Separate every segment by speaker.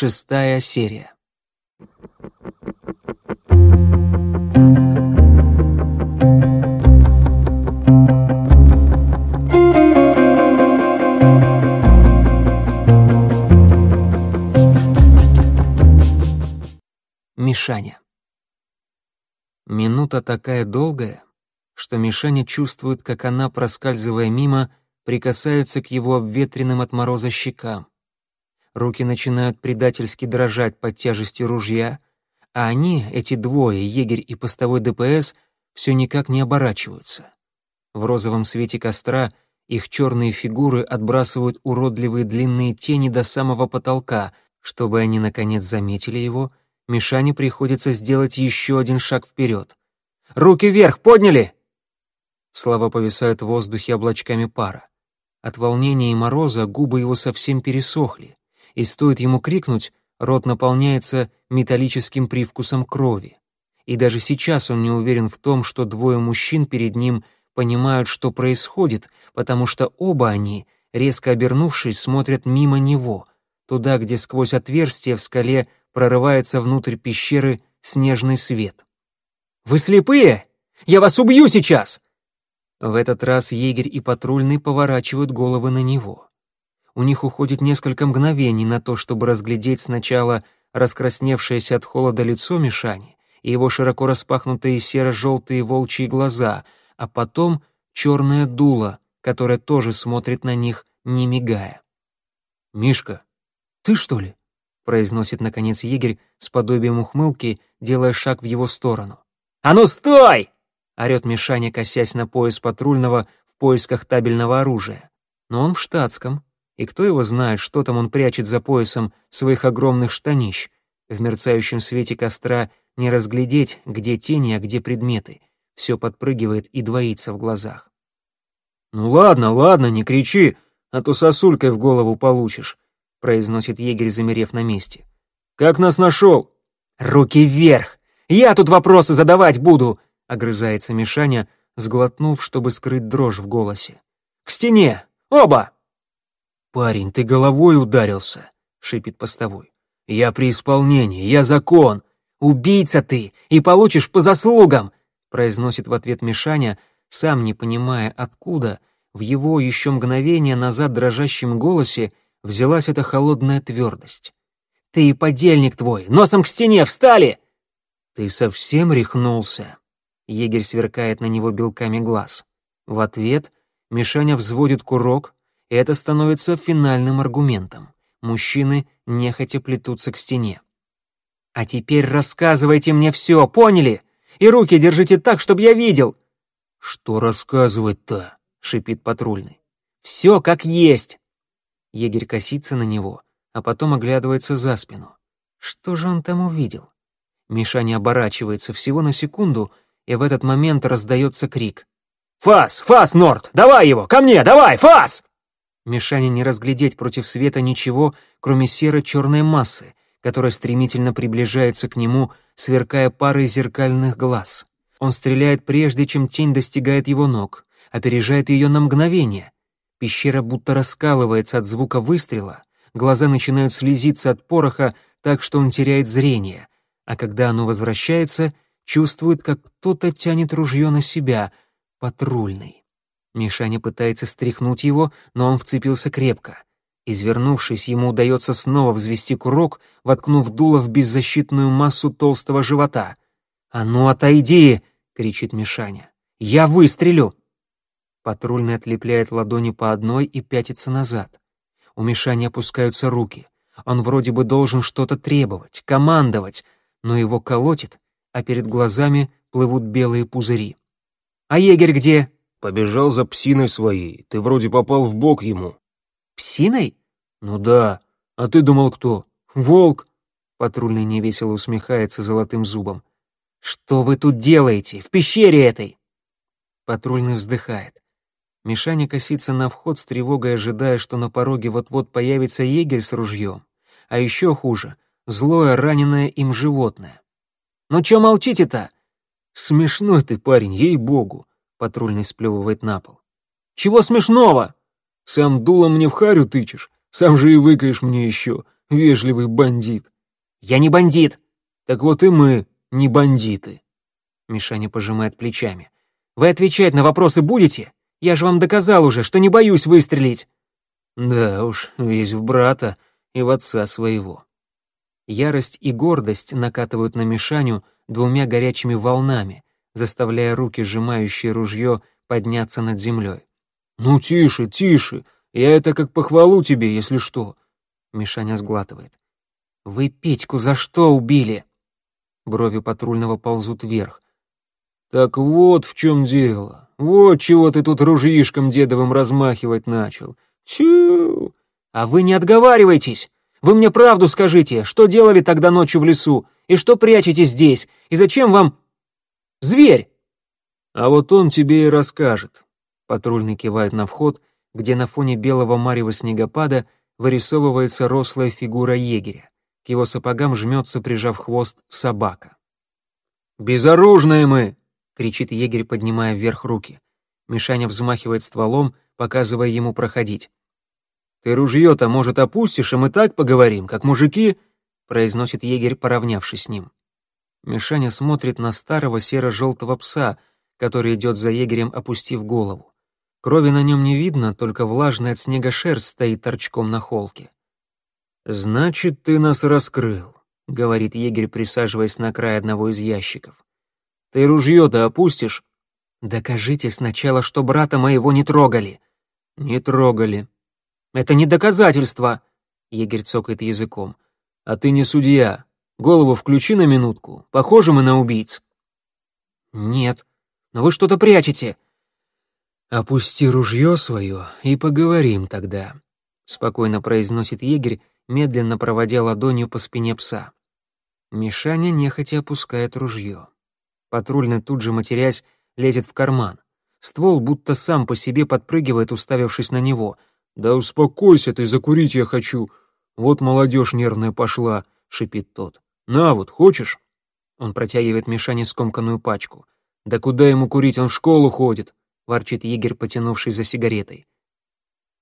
Speaker 1: шестая серия. Мишаня. Минута такая долгая, что Мишаня чувствует, как она, проскальзывая мимо, прикасается к его обветренным от мороза щекам. Руки начинают предательски дрожать под тяжестью ружья, а они, эти двое, егерь и постовой ДПС, все никак не оборачиваются. В розовом свете костра их черные фигуры отбрасывают уродливые длинные тени до самого потолка. Чтобы они, наконец, заметили его, Мишане приходится сделать еще один шаг вперед. «Руки вверх! Подняли!» Слова повисают в воздухе облачками пара. От волнения и мороза губы его совсем пересохли, и стоит ему крикнуть, рот наполняется металлическим привкусом крови. И даже сейчас он не уверен в том, что двое мужчин перед ним понимают, что происходит, потому что оба они, резко обернувшись, смотрят мимо него, туда, где сквозь отверстие в скале прорывается внутрь пещеры снежный свет. «Вы слепые? Я вас убью сейчас!» В этот раз егерь и патрульный поворачивают головы на него. У них уходит несколько мгновений на то, чтобы разглядеть сначала раскрасневшееся от холода лицо Мишани и его широко распахнутые серо-желтые волчьи глаза, а потом черное дуло, которое тоже смотрит на них, не мигая. «Мишка, ты что ли?» — произносит, наконец, егерь с подобием ухмылки, делая шаг в его сторону. «А ну стой!» орёт Мишаня, косясь на пояс патрульного в поисках табельного оружия. Но он в штатском, и кто его знает, что там он прячет за поясом своих огромных штанищ. В мерцающем свете костра не разглядеть, где тени, а где предметы. Все подпрыгивает и двоится в глазах. «Ну ладно, ладно, не кричи, а то сосулькой в голову получишь», произносит егерь, замерев на месте. «Как нас нашел?» «Руки вверх! Я тут вопросы задавать буду!» огрызается Мишаня, сглотнув, чтобы скрыть дрожь в голосе. «К стене! Оба!» «Парень, ты головой ударился!» — шипит постовой. «Я при исполнении, я закон! Убийца ты! И получишь по заслугам!» — произносит в ответ Мишаня, сам не понимая, откуда в его еще мгновение назад дрожащем голосе взялась эта холодная твердость. «Ты и подельник твой! Носом к стене! Встали!» «Ты совсем рехнулся?» Егерь сверкает на него белками глаз. В ответ Мишаня взводит курок, это становится финальным аргументом. Мужчины нехотя плетутся к стене. «А теперь рассказывайте мне все, поняли? И руки держите так, чтобы я видел!» «Что рассказывать-то?» — шипит патрульный. «Все как есть!» Егерь косится на него, а потом оглядывается за спину. Что же он там увидел? Мишаня оборачивается всего на секунду — и в этот момент раздается крик. «Фас! Фас, Норд! Давай его! Ко мне! Давай! Фас!» Мишане не разглядеть против света ничего, кроме серо-черной массы, которая стремительно приближается к нему, сверкая парой зеркальных глаз. Он стреляет прежде, чем тень достигает его ног, опережает ее на мгновение. Пещера будто раскалывается от звука выстрела, глаза начинают слезиться от пороха, так что он теряет зрение, а когда оно возвращается — чувствует, как кто-то тянет ружье на себя, патрульный. Мишаня пытается стряхнуть его, но он вцепился крепко. Извернувшись, ему удается снова взвести курок, воткнув дуло в беззащитную массу толстого живота. «А ну, отойди!» — кричит Мишаня. «Я выстрелю!» Патрульный отлепляет ладони по одной и пятится назад. У Мишани опускаются руки. Он вроде бы должен что-то требовать, командовать, но его колотит, а перед глазами плывут белые пузыри. «А егерь где?»
Speaker 2: «Побежал за псиной своей. Ты вроде попал в бок ему».
Speaker 1: «Псиной?»
Speaker 2: «Ну да. А ты думал, кто? Волк?»
Speaker 1: Патрульный невесело усмехается золотым зубом. «Что вы тут делаете? В пещере этой?» Патрульный вздыхает. Мишаня косится на вход с тревогой, ожидая, что на пороге вот-вот появится егерь с ружьем. А еще хуже — злое раненое им животное. «Ну чё молчите-то?»
Speaker 2: «Смешной ты, парень, ей-богу!» Патрульный сплевывает на пол.
Speaker 1: «Чего смешного?»
Speaker 2: «Сам дулом мне в харю тычешь, сам же и выкаешь мне еще.
Speaker 1: вежливый бандит.
Speaker 3: Я не бандит.
Speaker 1: Так вот и мы не бандиты.
Speaker 3: Мишаня пожимает плечами. Вы отвечать на вопросы будете? Я же вам доказал уже, что не боюсь выстрелить.
Speaker 1: Да уж, весь в брата и в отца своего.
Speaker 3: Ярость и гордость накатывают на Мишаню двумя горячими волнами, заставляя руки, сжимающие ружье, подняться над землей.
Speaker 1: «Ну тише, тише, я это как похвалу тебе, если что».
Speaker 3: Мишаня сглатывает. «Вы Петьку за что убили?» Брови патрульного ползут вверх.
Speaker 1: «Так вот в чем дело. Вот чего ты тут ружьишком дедовым размахивать начал. Тю!»
Speaker 3: «А вы не отговаривайтесь! Вы мне правду скажите, что делали тогда ночью в лесу, и что прячете здесь, и зачем вам... зверь?»
Speaker 1: «А вот он тебе и расскажет». Патрульный кивает на вход, где на фоне белого марева снегопада вырисовывается рослая фигура егеря. К его сапогам жмется, прижав хвост, собака. «Безоружные мы!» — кричит егерь, поднимая вверх руки. Мишаня взмахивает стволом, показывая ему проходить. «Ты ружье-то, может, опустишь, и мы так поговорим, как мужики?» — произносит егерь, поравнявшись с ним. Мишаня смотрит на старого серо-желтого пса, который идет за егерем, опустив голову. Крови на нем не видно, только влажная от снега шерсть стоит торчком на холке. «Значит, ты нас раскрыл», — говорит егерь, присаживаясь на край одного из ящиков. «Ты ружье-то опустишь?»
Speaker 3: «Докажите сначала, что брата моего не трогали».
Speaker 1: «Не трогали»,
Speaker 3: это не доказательство, егерь цокает языком.
Speaker 1: А ты не судья. Голову включи на минутку. Похожи мы на убийц.
Speaker 3: Нет, но вы что-то прячете.
Speaker 1: Опусти ружье свое и поговорим тогда, спокойно произносит егерь, медленно проводя ладонью по спине пса. Мишаня нехотя опускает ружье. Патрульный тут же матерясь лезет в карман. Ствол будто сам по себе подпрыгивает, уставившись на него — «Да успокойся ты, закурить я хочу. Вот молодежь нервная пошла», — шипит тот. «На вот, хочешь?» Он протягивает Мишане скомканную пачку. «Да куда ему курить, он в школу ходит», — ворчит егерь, потянувшись за сигаретой.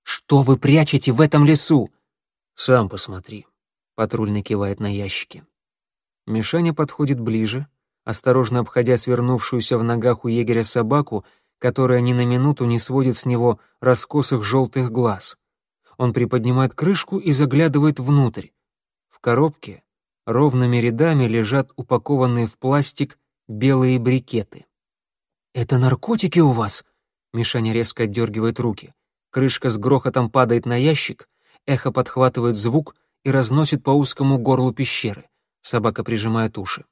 Speaker 3: «Что вы прячете в этом лесу?»
Speaker 1: «Сам посмотри», — патрульный кивает на ящике. Мишаня подходит ближе, осторожно обходя свернувшуюся в ногах у егеря собаку, которая ни на минуту не сводит с него раскосых желтых глаз. Он приподнимает крышку и заглядывает внутрь. В коробке ровными рядами лежат упакованные в пластик белые брикеты.
Speaker 3: «Это наркотики у вас?»
Speaker 1: Мишаня резко отдергивает руки. Крышка с грохотом падает на ящик, эхо подхватывает звук и разносит по узкому горлу пещеры. Собака прижимает уши.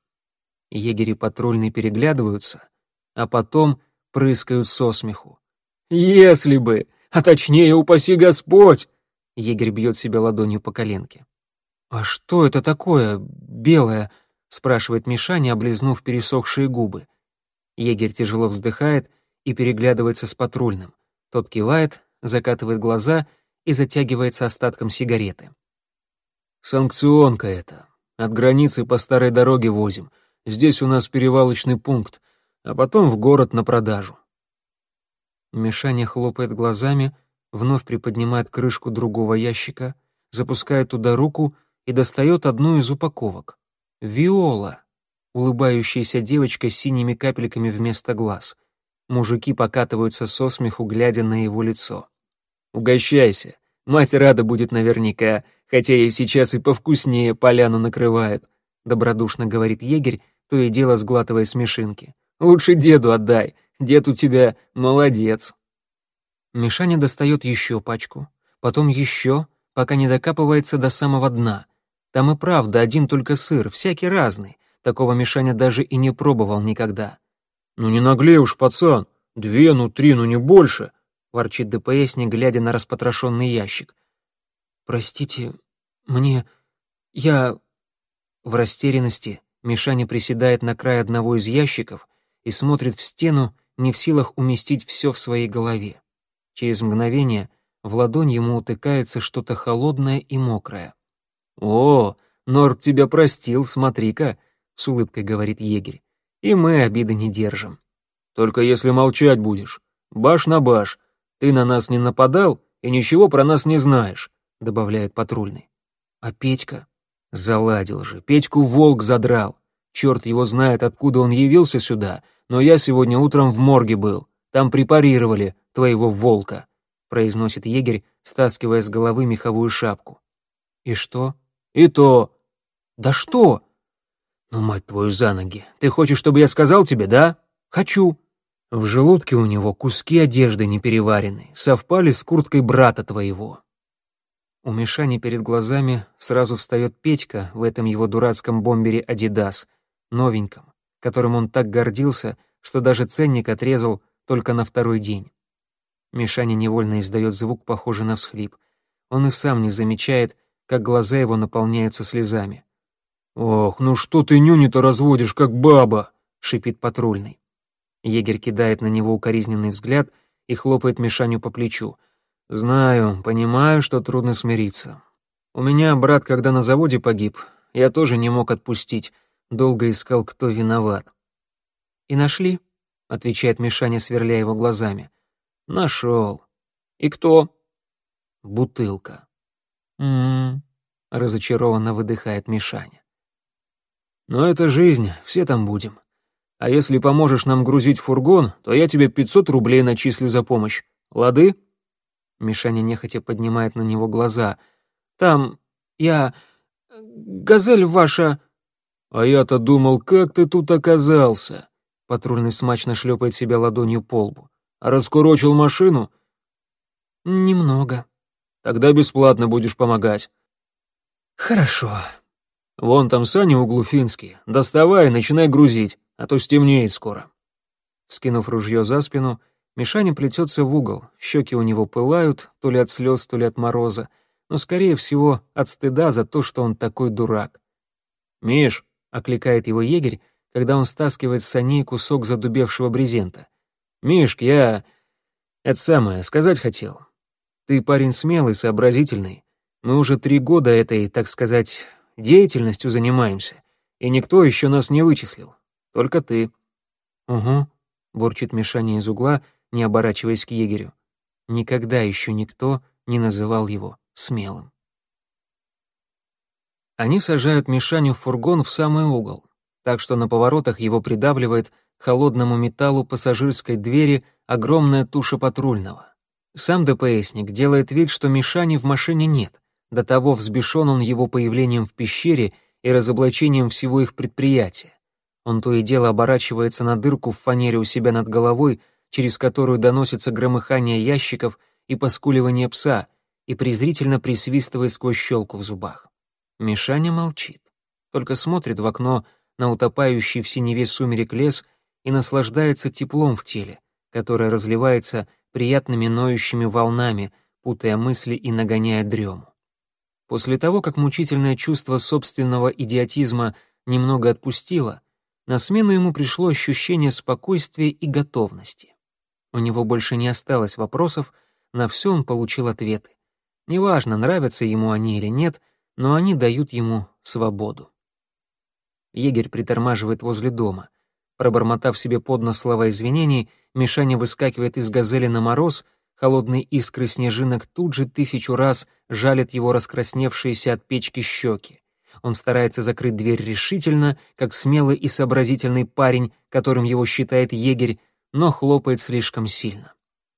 Speaker 1: Егери патрульные переглядываются, а потом прыскают со смеху. «Если бы! А точнее, упаси Господь!» Егерь бьет себя ладонью по коленке.
Speaker 3: «А что это такое, белое?» — спрашивает Мишаня, облизнув пересохшие губы.
Speaker 1: Егерь тяжело вздыхает и переглядывается с патрульным. Тот кивает, закатывает глаза и затягивается остатком сигареты. «Санкционка это. От границы по старой дороге возим. Здесь у нас перевалочный пункт а потом в город на продажу. Мишаня хлопает глазами, вновь приподнимает крышку другого ящика, запускает туда руку и достает одну из упаковок. Виола, улыбающаяся девочка с синими капельками вместо глаз. Мужики покатываются со смеху, глядя на его лицо. «Угощайся, мать рада будет наверняка, хотя ей сейчас и повкуснее поляну накрывает», добродушно говорит егерь, то и дело сглатывая смешинки. Лучше деду отдай. Дед у тебя молодец. Мишаня достает еще пачку, потом еще, пока не докапывается до самого дна. Там и правда один только сыр, всякий разный. Такого Мишаня даже и не пробовал никогда. «Ну не наглей уж, пацан. Две, ну три, ну не больше», — ворчит ДПСник, глядя на распотрошенный ящик.
Speaker 3: «Простите, мне... я...»
Speaker 1: В растерянности Мишаня приседает на край одного из ящиков и смотрит в стену, не в силах уместить все в своей голове. Через мгновение в ладонь ему утыкается что-то холодное и мокрое. «О, Норд тебя простил, смотри-ка», — с улыбкой говорит егерь. «И мы обиды не держим». «Только если молчать будешь. Баш на баш. Ты на нас не нападал и ничего про нас не знаешь», — добавляет патрульный. А Петька?
Speaker 2: Заладил же, Петьку волк задрал. Черт его знает, откуда он явился сюда, но я сегодня утром в морге был. Там препарировали твоего волка», — произносит егерь, стаскивая с головы меховую шапку.
Speaker 1: «И что?»
Speaker 2: «И то».
Speaker 1: «Да что?»
Speaker 2: «Ну, мать твою, за ноги. Ты хочешь, чтобы я сказал тебе, да?»
Speaker 1: «Хочу».
Speaker 2: В желудке у него куски одежды не переварены, совпали с курткой брата твоего.
Speaker 1: У Мишани перед глазами сразу встает Петька в этом его дурацком бомбере «Адидас», новеньком, которым он так гордился, что даже ценник отрезал только на второй день. Мишаня невольно издает звук, похожий на всхлип. Он и сам не замечает, как глаза его наполняются слезами.
Speaker 2: «Ох, ну что ты нюни-то разводишь, как баба!» — шипит патрульный.
Speaker 1: Егерь кидает на него укоризненный взгляд и хлопает Мишаню по плечу.
Speaker 2: «Знаю, понимаю, что трудно смириться. У меня брат, когда на заводе погиб, я тоже не мог отпустить, долго искал, кто виноват».
Speaker 1: «И нашли?» — отвечает Мишаня, сверляя его глазами.
Speaker 2: «Нашел».
Speaker 1: «И кто?»
Speaker 2: «Бутылка».
Speaker 1: «М-м-м», разочарованно выдыхает Мишаня.
Speaker 2: «Но это жизнь, все там будем. А если поможешь нам грузить фургон, то я тебе 500 рублей начислю за помощь. Лады?»
Speaker 1: Мишаня нехотя поднимает на него глаза. «Там... я... газель ваша...»
Speaker 2: «А я-то думал, как ты тут оказался?»
Speaker 1: Патрульный смачно шлепает себя ладонью по лбу.
Speaker 2: «А раскурочил машину?»
Speaker 1: «Немного».
Speaker 2: «Тогда бесплатно будешь помогать».
Speaker 1: «Хорошо».
Speaker 2: «Вон там Саня Углуфинский. Доставай и начинай грузить а то стемнеет скоро».
Speaker 1: Вскинув ружье за спину, Мишаня плетется в угол, щеки у него пылают, то ли от слез, то ли от мороза, но, скорее всего, от стыда за то, что он такой дурак.
Speaker 2: «Миш!»
Speaker 1: — окликает его егерь, когда он стаскивает с саней кусок задубевшего брезента.
Speaker 2: «Мишк, я... это самое, сказать хотел. Ты парень смелый, сообразительный. Мы уже три года этой, так сказать, деятельностью занимаемся, и никто еще нас не вычислил. Только ты».
Speaker 1: «Угу», — бурчит Мишаня из угла, не оборачиваясь к егерю. Никогда еще никто не называл его смелым. Они сажают Мишаню в фургон в самый угол, так что на поворотах его придавливает к холодному металлу пассажирской двери огромная туша патрульного. Сам ДПСник делает вид, что Мишани в машине нет, до того взбешен он его появлением в пещере и разоблачением всего их предприятия. Он то и дело оборачивается на дырку в фанере у себя над головой, через которую доносится громыхание ящиков и поскуливание пса, и презрительно присвистывает сквозь щелку в зубах. Мишаня молчит, только смотрит в окно на утопающий в синеве сумерек лес и наслаждается теплом в теле, которое разливается приятными ноющими волнами, путая мысли и нагоняя дрему. После того, как мучительное чувство собственного идиотизма немного отпустило, на смену ему пришло ощущение спокойствия и готовности. У него больше не осталось вопросов, на все он получил ответы. Неважно, нравятся ему они или нет, но они дают ему свободу. Егерь притормаживает возле дома. Пробормотав себе под нос слова извинений, Мишаня выскакивает из газели на мороз, холодные искры снежинок тут же тысячу раз жалят его раскрасневшиеся от печки щеки. Он старается закрыть дверь решительно, как смелый и сообразительный парень, которым его считает егерь, но хлопает слишком сильно.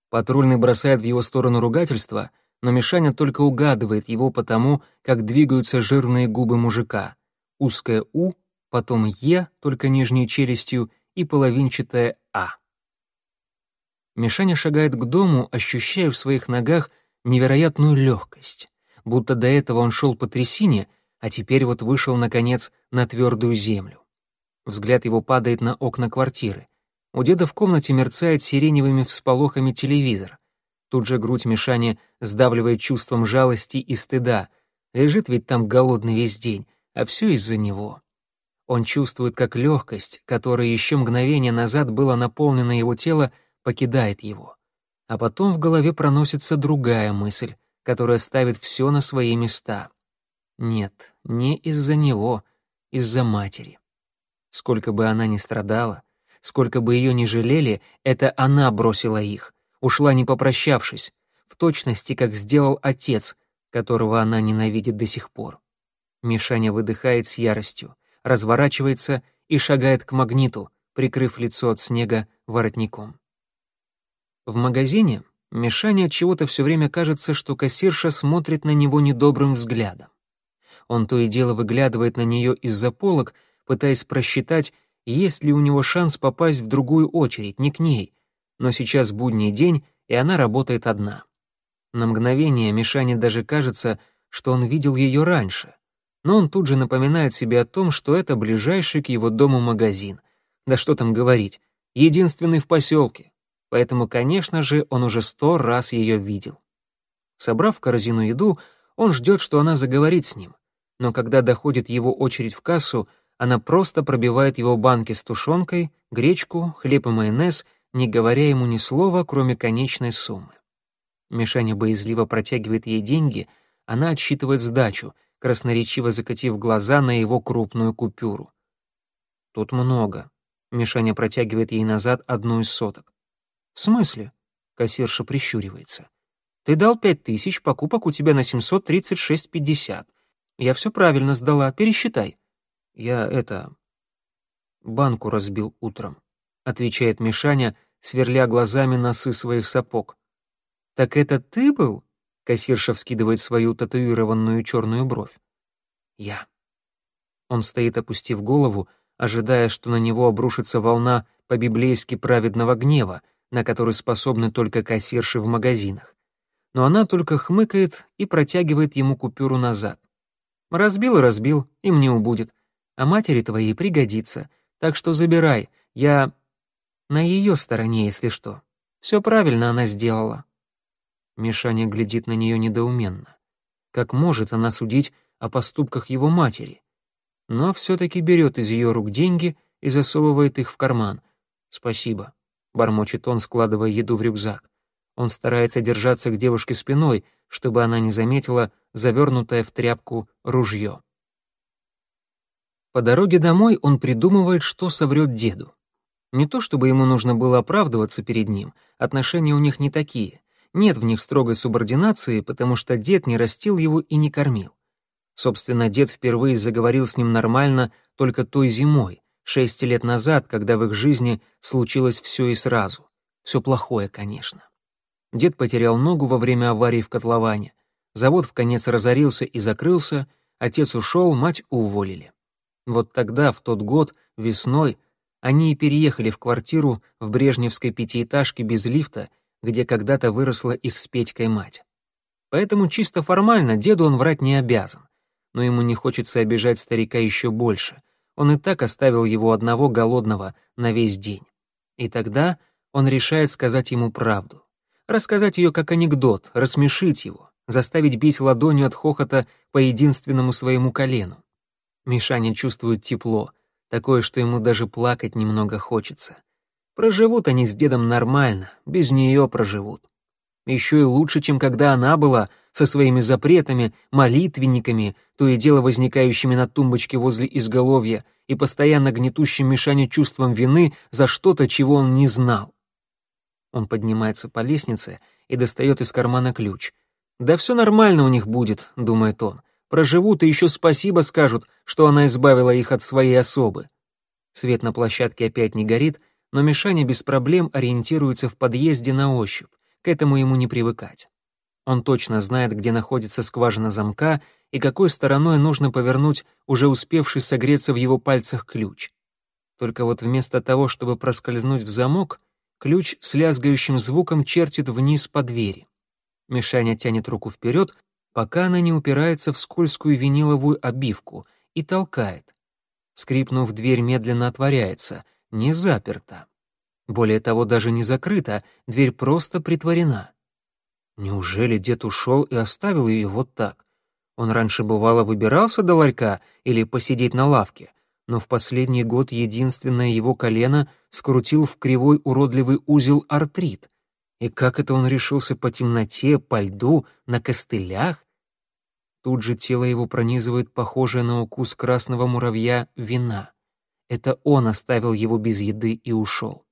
Speaker 1: Патрульный бросает в его сторону ругательство, но Мишаня только угадывает его потому, как двигаются жирные губы мужика. Узкое «У», потом «Е», только нижней челюстью, и половинчатое «А». Мишаня шагает к дому, ощущая в своих ногах невероятную легкость, будто до этого он шел по трясине — а теперь вот вышел, наконец, на твердую землю. Взгляд его падает на окна квартиры. У деда в комнате мерцает сиреневыми всполохами телевизор. Тут же грудь Мишани сдавливает чувством жалости и стыда. Лежит ведь там голодный весь день, а все из-за него. Он чувствует, как легкость, которая еще мгновение назад была наполнена его тело, покидает его. А потом в голове проносится другая мысль, которая ставит все на свои места. Нет, не из-за него, из-за матери. Сколько бы она ни страдала, сколько бы ее ни жалели, это она бросила их, ушла не попрощавшись, в точности, как сделал отец, которого она ненавидит до сих пор. Мишаня выдыхает с яростью, разворачивается и шагает к магниту, прикрыв лицо от снега воротником. В магазине Мишане от чего-то все время кажется, что кассирша смотрит на него недобрым взглядом. Он то и дело выглядывает на нее из-за полок, пытаясь просчитать, есть ли у него шанс попасть в другую очередь, не к ней. Но сейчас будний день, и она работает одна. На мгновение Мишане даже кажется, что он видел ее раньше. Но он тут же напоминает себе о том, что это ближайший к его дому магазин. Да что там говорить, единственный в поселке. Поэтому, конечно же, он уже сто раз ее видел. Собрав в корзину еду, он ждет, что она заговорит с ним. Но когда доходит его очередь в кассу, она просто пробивает его банки с тушенкой, гречку, хлеб и майонез, не говоря ему ни слова, кроме конечной суммы. Мишаня боязливо протягивает ей деньги, она отсчитывает сдачу, красноречиво закатив глаза на его крупную купюру. «Тут много». Мишаня протягивает ей назад одну из соток. «В смысле?» — кассирша прищуривается. «Ты дал пять тысяч, покупок у тебя на семьсот тридцать шесть пятьдесят. Я все правильно сдала, пересчитай». «Я это... банку разбил утром», — отвечает Мишаня, сверля глазами носы своих сапог. «Так это ты был?» — кассирша вскидывает свою татуированную черную бровь. «Я». Он стоит, опустив голову, ожидая, что на него обрушится волна по-библейски праведного гнева, на который способны только кассирши в магазинах. Но она только хмыкает и протягивает ему купюру назад. «Разбил и разбил, им не убудет. А матери твоей пригодится. Так что забирай, я на ее стороне, если что. Все правильно она сделала». Мишаня глядит на нее недоуменно. Как может она судить о поступках его матери? Но все-таки берет из ее рук деньги и засовывает их в карман. «Спасибо», — бормочет он, складывая еду в рюкзак. Он старается держаться к девушке спиной, чтобы она не заметила завернутое в тряпку ружье. По дороге домой он придумывает, что соврет деду. Не то чтобы ему нужно было оправдываться перед ним, отношения у них не такие. Нет в них строгой субординации, потому что дед не растил его и не кормил. Собственно, дед впервые заговорил с ним нормально только той зимой, Шесть лет назад, когда в их жизни случилось все и сразу. Все плохое, конечно. Дед потерял ногу во время аварии в котловане. Завод в конец разорился и закрылся, отец ушел, мать уволили. Вот тогда, в тот год, весной, они и переехали в квартиру в брежневской пятиэтажке без лифта, где когда-то выросла их с Петькой мать. Поэтому чисто формально деду он врать не обязан. Но ему не хочется обижать старика еще больше. Он и так оставил его одного голодного на весь день. И тогда он решает сказать ему правду. Рассказать ее как анекдот, рассмешить его, заставить бить ладонью от хохота по единственному своему колену. Мишаня чувствует тепло, такое, что ему даже плакать немного хочется. Проживут они с дедом нормально, без нее проживут. Еще и лучше, чем когда она была, со своими запретами, молитвенниками, то и дело возникающими на тумбочке возле изголовья и постоянно гнетущим Мишане чувством вины за что-то, чего он не знал. Он поднимается по лестнице и достает из кармана ключ. «Да все нормально у них будет», — думает он. «Проживут и еще спасибо скажут, что она избавила их от своей особы». Свет на площадке опять не горит, но Мишаня без проблем ориентируется в подъезде на ощупь. К этому ему не привыкать. Он точно знает, где находится скважина замка и какой стороной нужно повернуть уже успевший согреться в его пальцах ключ. Только вот вместо того, чтобы проскользнуть в замок, ключ с лязгающим звуком чертит вниз по двери. Мишаня тянет руку вперед, пока она не упирается в скользкую виниловую обивку, и толкает. Скрипнув, дверь медленно отворяется, не заперта. Более того, даже не закрыта, дверь просто притворена. Неужели дед ушел и оставил ее вот так? Он раньше бывало выбирался до ларька или посидеть на лавке, но в последний год единственное его колено скрутил в кривой уродливый узел артрит. И как это он решился по темноте, по льду, на костылях? Тут же тело его пронизывает похожее на укус красного муравья вина. Это он оставил его без еды и ушел.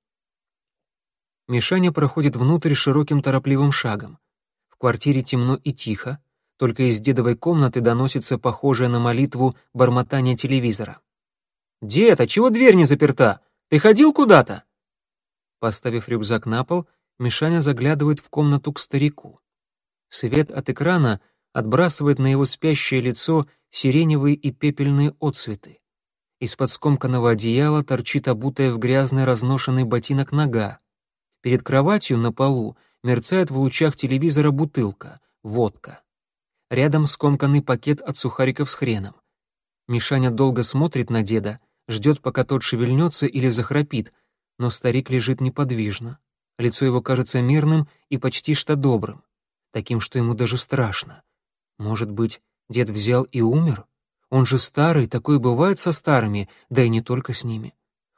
Speaker 1: Мишаня проходит внутрь широким торопливым шагом. В квартире темно и тихо, только из дедовой комнаты доносится похожее на молитву бормотание телевизора. «Дед, а чего дверь не заперта? Ты ходил куда-то?» Поставив рюкзак на пол, Мишаня заглядывает в комнату к старику. Свет от экрана отбрасывает на его спящее лицо сиреневые и пепельные отцветы. Из-под скомканного одеяла торчит обутая в грязный разношенный ботинок нога. Перед кроватью на полу мерцает в лучах телевизора бутылка, водка. Рядом скомканный пакет от сухариков с хреном. Мишаня долго смотрит на деда, ждет, пока тот шевельнется или захрапит, но старик лежит неподвижно. Лицо его кажется мирным и почти что добрым, таким, что ему даже страшно. Может быть, дед взял и умер? Он же старый, такое бывает со старыми, да и не только с ними.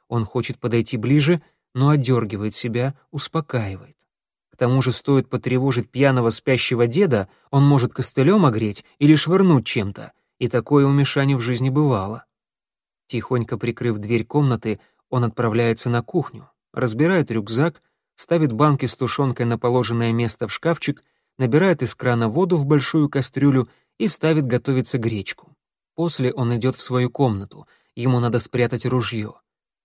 Speaker 1: Он хочет подойти ближе, но отдергивает себя, успокаивает. К тому же стоит потревожить пьяного спящего деда, он может костылем огреть или швырнуть чем-то, и такое у Мишани в жизни бывало. Тихонько прикрыв дверь комнаты, он отправляется на кухню, разбирает рюкзак, ставит банки с тушенкой на положенное место в шкафчик, набирает из крана воду в большую кастрюлю и ставит готовиться гречку. После он идет в свою комнату, ему надо спрятать ружье.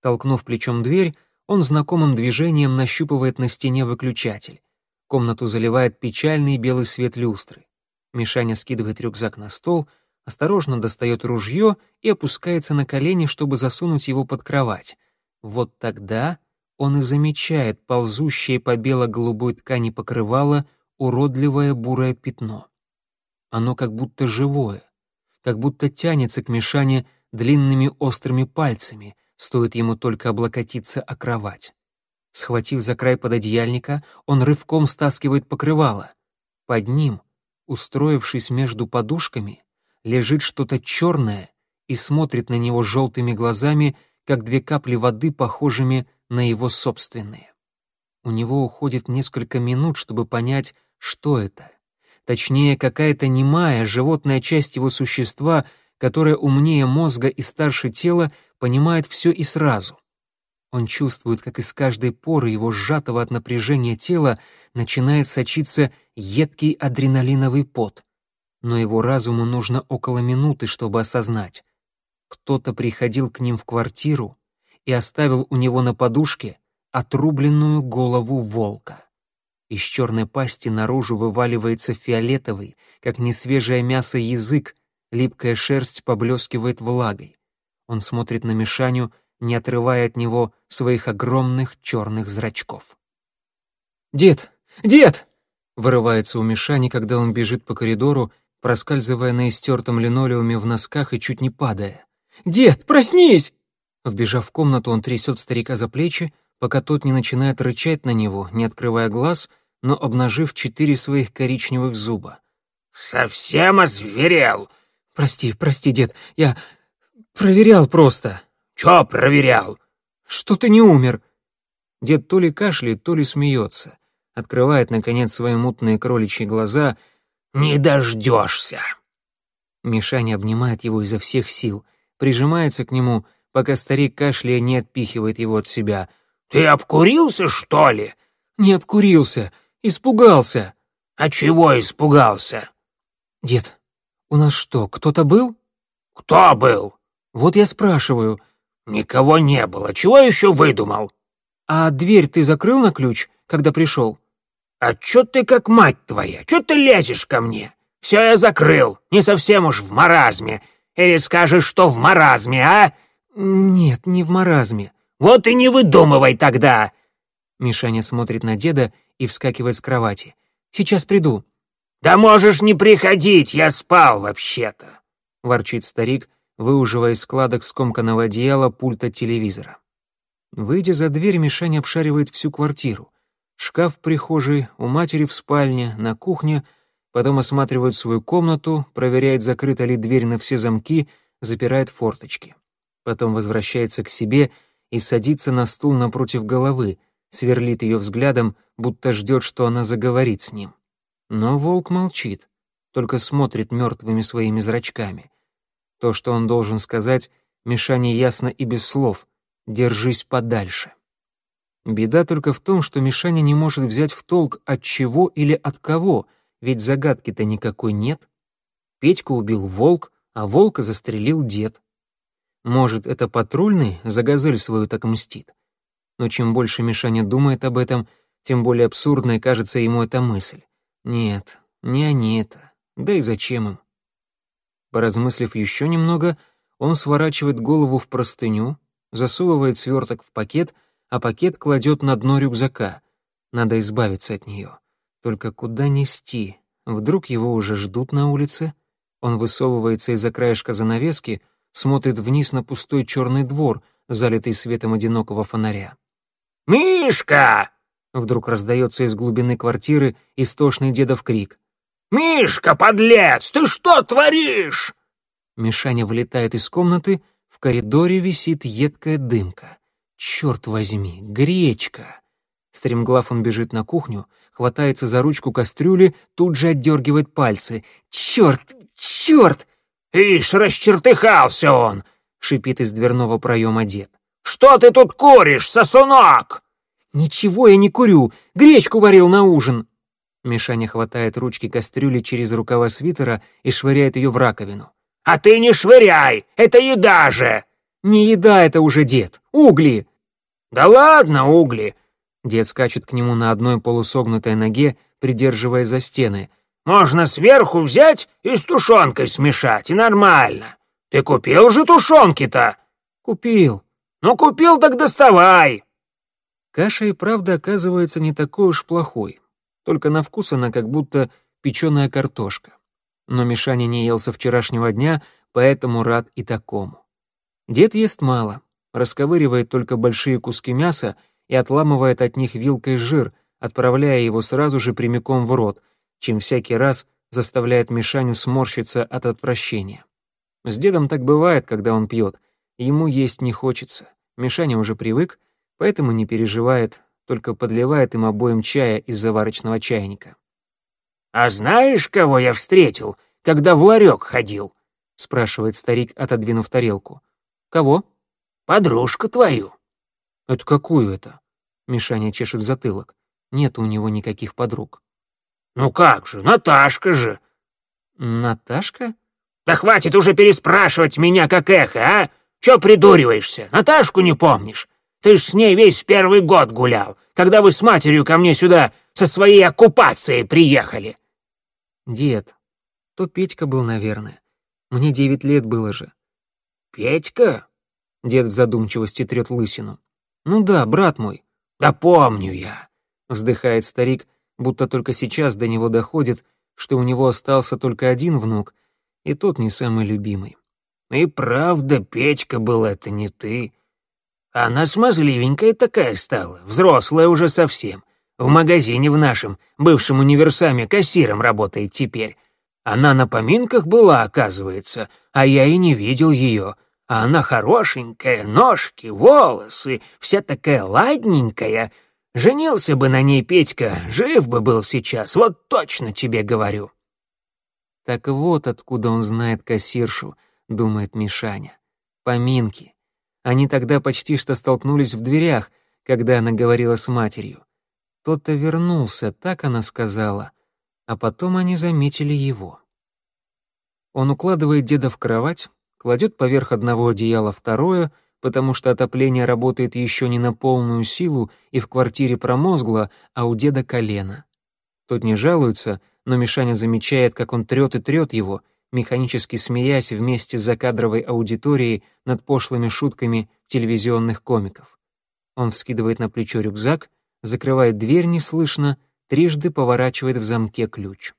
Speaker 1: Толкнув плечом дверь, он знакомым движением нащупывает на стене выключатель. Комнату заливает печальный белый свет люстры. Мишаня скидывает рюкзак на стол, осторожно достает ружье и опускается на колени, чтобы засунуть его под кровать. Вот тогда он и замечает ползущее по бело-голубой ткани покрывало уродливое бурое пятно. Оно как будто живое, как будто тянется к Мишане длинными острыми пальцами, стоит ему только облокотиться о кровать. Схватив за край пододеяльника, он рывком стаскивает покрывало. Под ним, устроившись между подушками, лежит что-то черное и смотрит на него желтыми глазами, как две капли воды, похожими на его собственные. У него уходит несколько минут, чтобы понять, что это. Точнее, какая-то немая животная часть его существа, которая умнее мозга и старше тела, понимает все и сразу. Он чувствует, как из каждой поры его сжатого от напряжения тела начинает сочиться едкий адреналиновый пот. Но его разуму нужно около минуты, чтобы осознать. Кто-то приходил к ним в квартиру и оставил у него на подушке отрубленную голову волка. Из черной пасти наружу вываливается фиолетовый, как несвежее мясо язык, липкая шерсть поблескивает влагой. Он смотрит на Мишаню, не отрывая от него своих огромных черных зрачков. «Дед! Дед!» — вырывается у Мишани, когда он бежит по коридору, проскальзывая на истертом линолеуме в носках и чуть не падая. «Дед, проснись!» Вбежав в комнату, он трясет старика за плечи, пока тот не начинает рычать на него, не открывая глаз, но обнажив четыре своих коричневых зуба.
Speaker 4: «Совсем озверел!»
Speaker 1: «Прости, прости, дед, я проверял просто».
Speaker 4: «Чё проверял?»
Speaker 1: «Что ты не умер?» Дед то ли кашляет, то ли смеется. Открывает, наконец, свои мутные кроличьи глаза.
Speaker 4: «Не дождешься!»
Speaker 1: Мишаня обнимает его изо всех сил, прижимается к нему, пока старик кашляя не отпихивает его от себя.
Speaker 4: «Ты обкурился, что ли?»
Speaker 1: «Не обкурился, испугался».
Speaker 4: «А чего испугался?»
Speaker 1: «Дед, у нас что, кто-то был?»
Speaker 4: «Кто был?»
Speaker 1: «Вот я спрашиваю».
Speaker 4: «Никого не было. Чего еще выдумал?»
Speaker 1: «А дверь ты закрыл на ключ, когда пришел?»
Speaker 4: «А чё ты как мать твоя? Чё ты лезешь ко мне? Все я закрыл, не совсем уж в маразме. Или скажешь, что в маразме, а?»
Speaker 1: «Нет, не в маразме».
Speaker 4: «Вот и не выдумывай тогда!»
Speaker 1: Мишаня смотрит на деда и вскакивает с кровати. «Сейчас приду».
Speaker 4: «Да можешь не приходить, я спал вообще-то», —
Speaker 1: ворчит старик, выуживая складок скомканного одеяла пульта телевизора. Выйдя за дверь, Мишаня обшаривает всю квартиру. Шкаф в прихожей, у матери в спальне, на кухне, потом осматривает свою комнату, проверяет, закрыта ли дверь на все замки, запирает форточки потом возвращается к себе и садится на стул напротив головы, сверлит ее взглядом, будто ждет, что она заговорит с ним. Но волк молчит, только смотрит мертвыми своими зрачками. То, что он должен сказать, Мишане ясно и без слов «держись подальше». Беда только в том, что Мишаня не может взять в толк от чего или от кого, ведь загадки-то никакой нет. Петьку убил волк, а волка застрелил дед. Может, это патрульный за газель свою так мстит? Но чем больше Мишаня думает об этом, тем более абсурдной кажется ему эта мысль. Нет, не они это. Да и зачем им? Поразмыслив еще немного, он сворачивает голову в простыню, засовывает сверток в пакет, а пакет кладет на дно рюкзака. Надо избавиться от нее. Только куда нести? Вдруг его уже ждут на улице? Он высовывается из-за краешка занавески, смотрит вниз на пустой черный двор, залитый светом одинокого фонаря.
Speaker 4: «Мишка!» — вдруг раздается из глубины квартиры истошный дедов крик. «Мишка, подлец, ты что творишь?»
Speaker 1: Мишаня вылетает из комнаты, в коридоре висит едкая дымка. Черт возьми, гречка! Стремглав он бежит на кухню, хватается за ручку кастрюли, тут же отдергивает пальцы. Черт, черт!
Speaker 4: «Ишь, расчертыхался он!» — шипит из дверного проема дед. «Что ты тут куришь, сосунок?»
Speaker 1: «Ничего я не курю, гречку варил на ужин!» Мишаня хватает ручки кастрюли через рукава свитера и швыряет ее в раковину.
Speaker 4: «А ты не швыряй! Это еда же!»
Speaker 1: «Не еда это уже, дед! Угли!»
Speaker 4: «Да ладно, угли!»
Speaker 1: Дед скачет к нему на одной полусогнутой ноге, придерживая за стены.
Speaker 4: «Можно сверху взять и с тушенкой смешать, и нормально. Ты купил же тушенки-то?»
Speaker 1: «Купил».
Speaker 4: «Ну, купил, так доставай!»
Speaker 1: Каша и правда оказывается не такой уж плохой. Только на вкус она как будто печеная картошка. Но Мишаня не ел со вчерашнего дня, поэтому рад и такому. Дед ест мало, расковыривает только большие куски мяса и отламывает от них вилкой жир, отправляя его сразу же прямиком в рот, чем всякий раз заставляет Мишаню сморщиться от отвращения. С дедом так бывает, когда он пьет. Ему есть не хочется. Мишаня уже привык, поэтому не переживает, только подливает им обоим чая из заварочного чайника.
Speaker 4: «А знаешь, кого я встретил, когда в ларек ходил?» — спрашивает старик, отодвинув тарелку.
Speaker 1: «Кого?»
Speaker 4: «Подружку твою».
Speaker 1: «Это какую это?» Мишаня чешет затылок. Нет у него никаких подруг.
Speaker 4: «Ну как же, Наташка же!»
Speaker 1: «Наташка?»
Speaker 4: «Да хватит уже переспрашивать меня, как эхо, а! Чё придуриваешься? Наташку не помнишь? Ты ж с ней весь первый год гулял, когда вы с матерью ко мне сюда со своей оккупацией приехали».
Speaker 1: «Дед, то Петька был, наверное. Мне девять лет было же».
Speaker 4: «Петька?»
Speaker 1: Дед в задумчивости трет лысину. «Ну да, брат мой».
Speaker 4: «Да помню я», —
Speaker 1: вздыхает старик, будто только сейчас до него доходит, что у него остался только один внук, и тот не самый любимый.
Speaker 4: «И правда, Петька был это не ты. Она смазливенькая такая стала, взрослая уже совсем. В магазине в нашем, бывшем универсаме, кассиром работает теперь. Она на поминках была, оказывается, а я и не видел ее. А она хорошенькая, ножки, волосы, вся такая ладненькая. Женился бы на ней Петька, жив бы был сейчас, вот точно тебе говорю».
Speaker 1: «Так вот откуда он знает кассиршу», — думает Мишаня. «Поминки. Они тогда почти что столкнулись в дверях, когда она говорила с матерью. Тот-то вернулся, так она сказала, а потом они заметили его. Он укладывает деда в кровать, кладет поверх одного одеяла второе, потому что отопление работает еще не на полную силу и в квартире промозгло, а у деда колено. Тот не жалуется, но Мишаня замечает, как он трет и трет его — механически смеясь вместе с закадровой аудиторией над пошлыми шутками телевизионных комиков. Он вскидывает на плечо рюкзак, закрывает дверь неслышно, трижды поворачивает в замке ключ.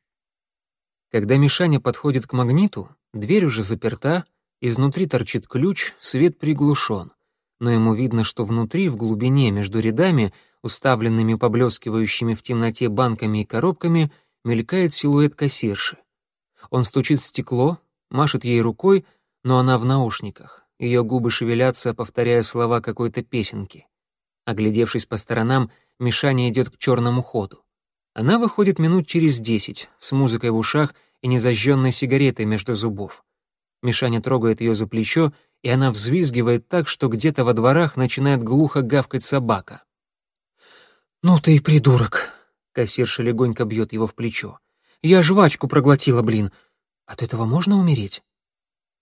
Speaker 1: Когда Мишаня подходит к магниту, дверь уже заперта, изнутри торчит ключ, свет приглушен, но ему видно, что внутри, в глубине между рядами, уставленными поблескивающими в темноте банками и коробками, мелькает силуэт кассирши. Он стучит в стекло, машет ей рукой, но она в наушниках. Ее губы шевелятся, повторяя слова какой-то песенки. Оглядевшись по сторонам, Мишаня идет к черному ходу. Она выходит минут через десять, с музыкой в ушах и незажженной сигаретой между зубов. Мишаня трогает ее за плечо, и она взвизгивает так, что где-то во дворах начинает глухо гавкать собака. «Ну ты и придурок!» Кассирша легонько бьет его в плечо. Я жвачку проглотила, блин. От этого можно умереть?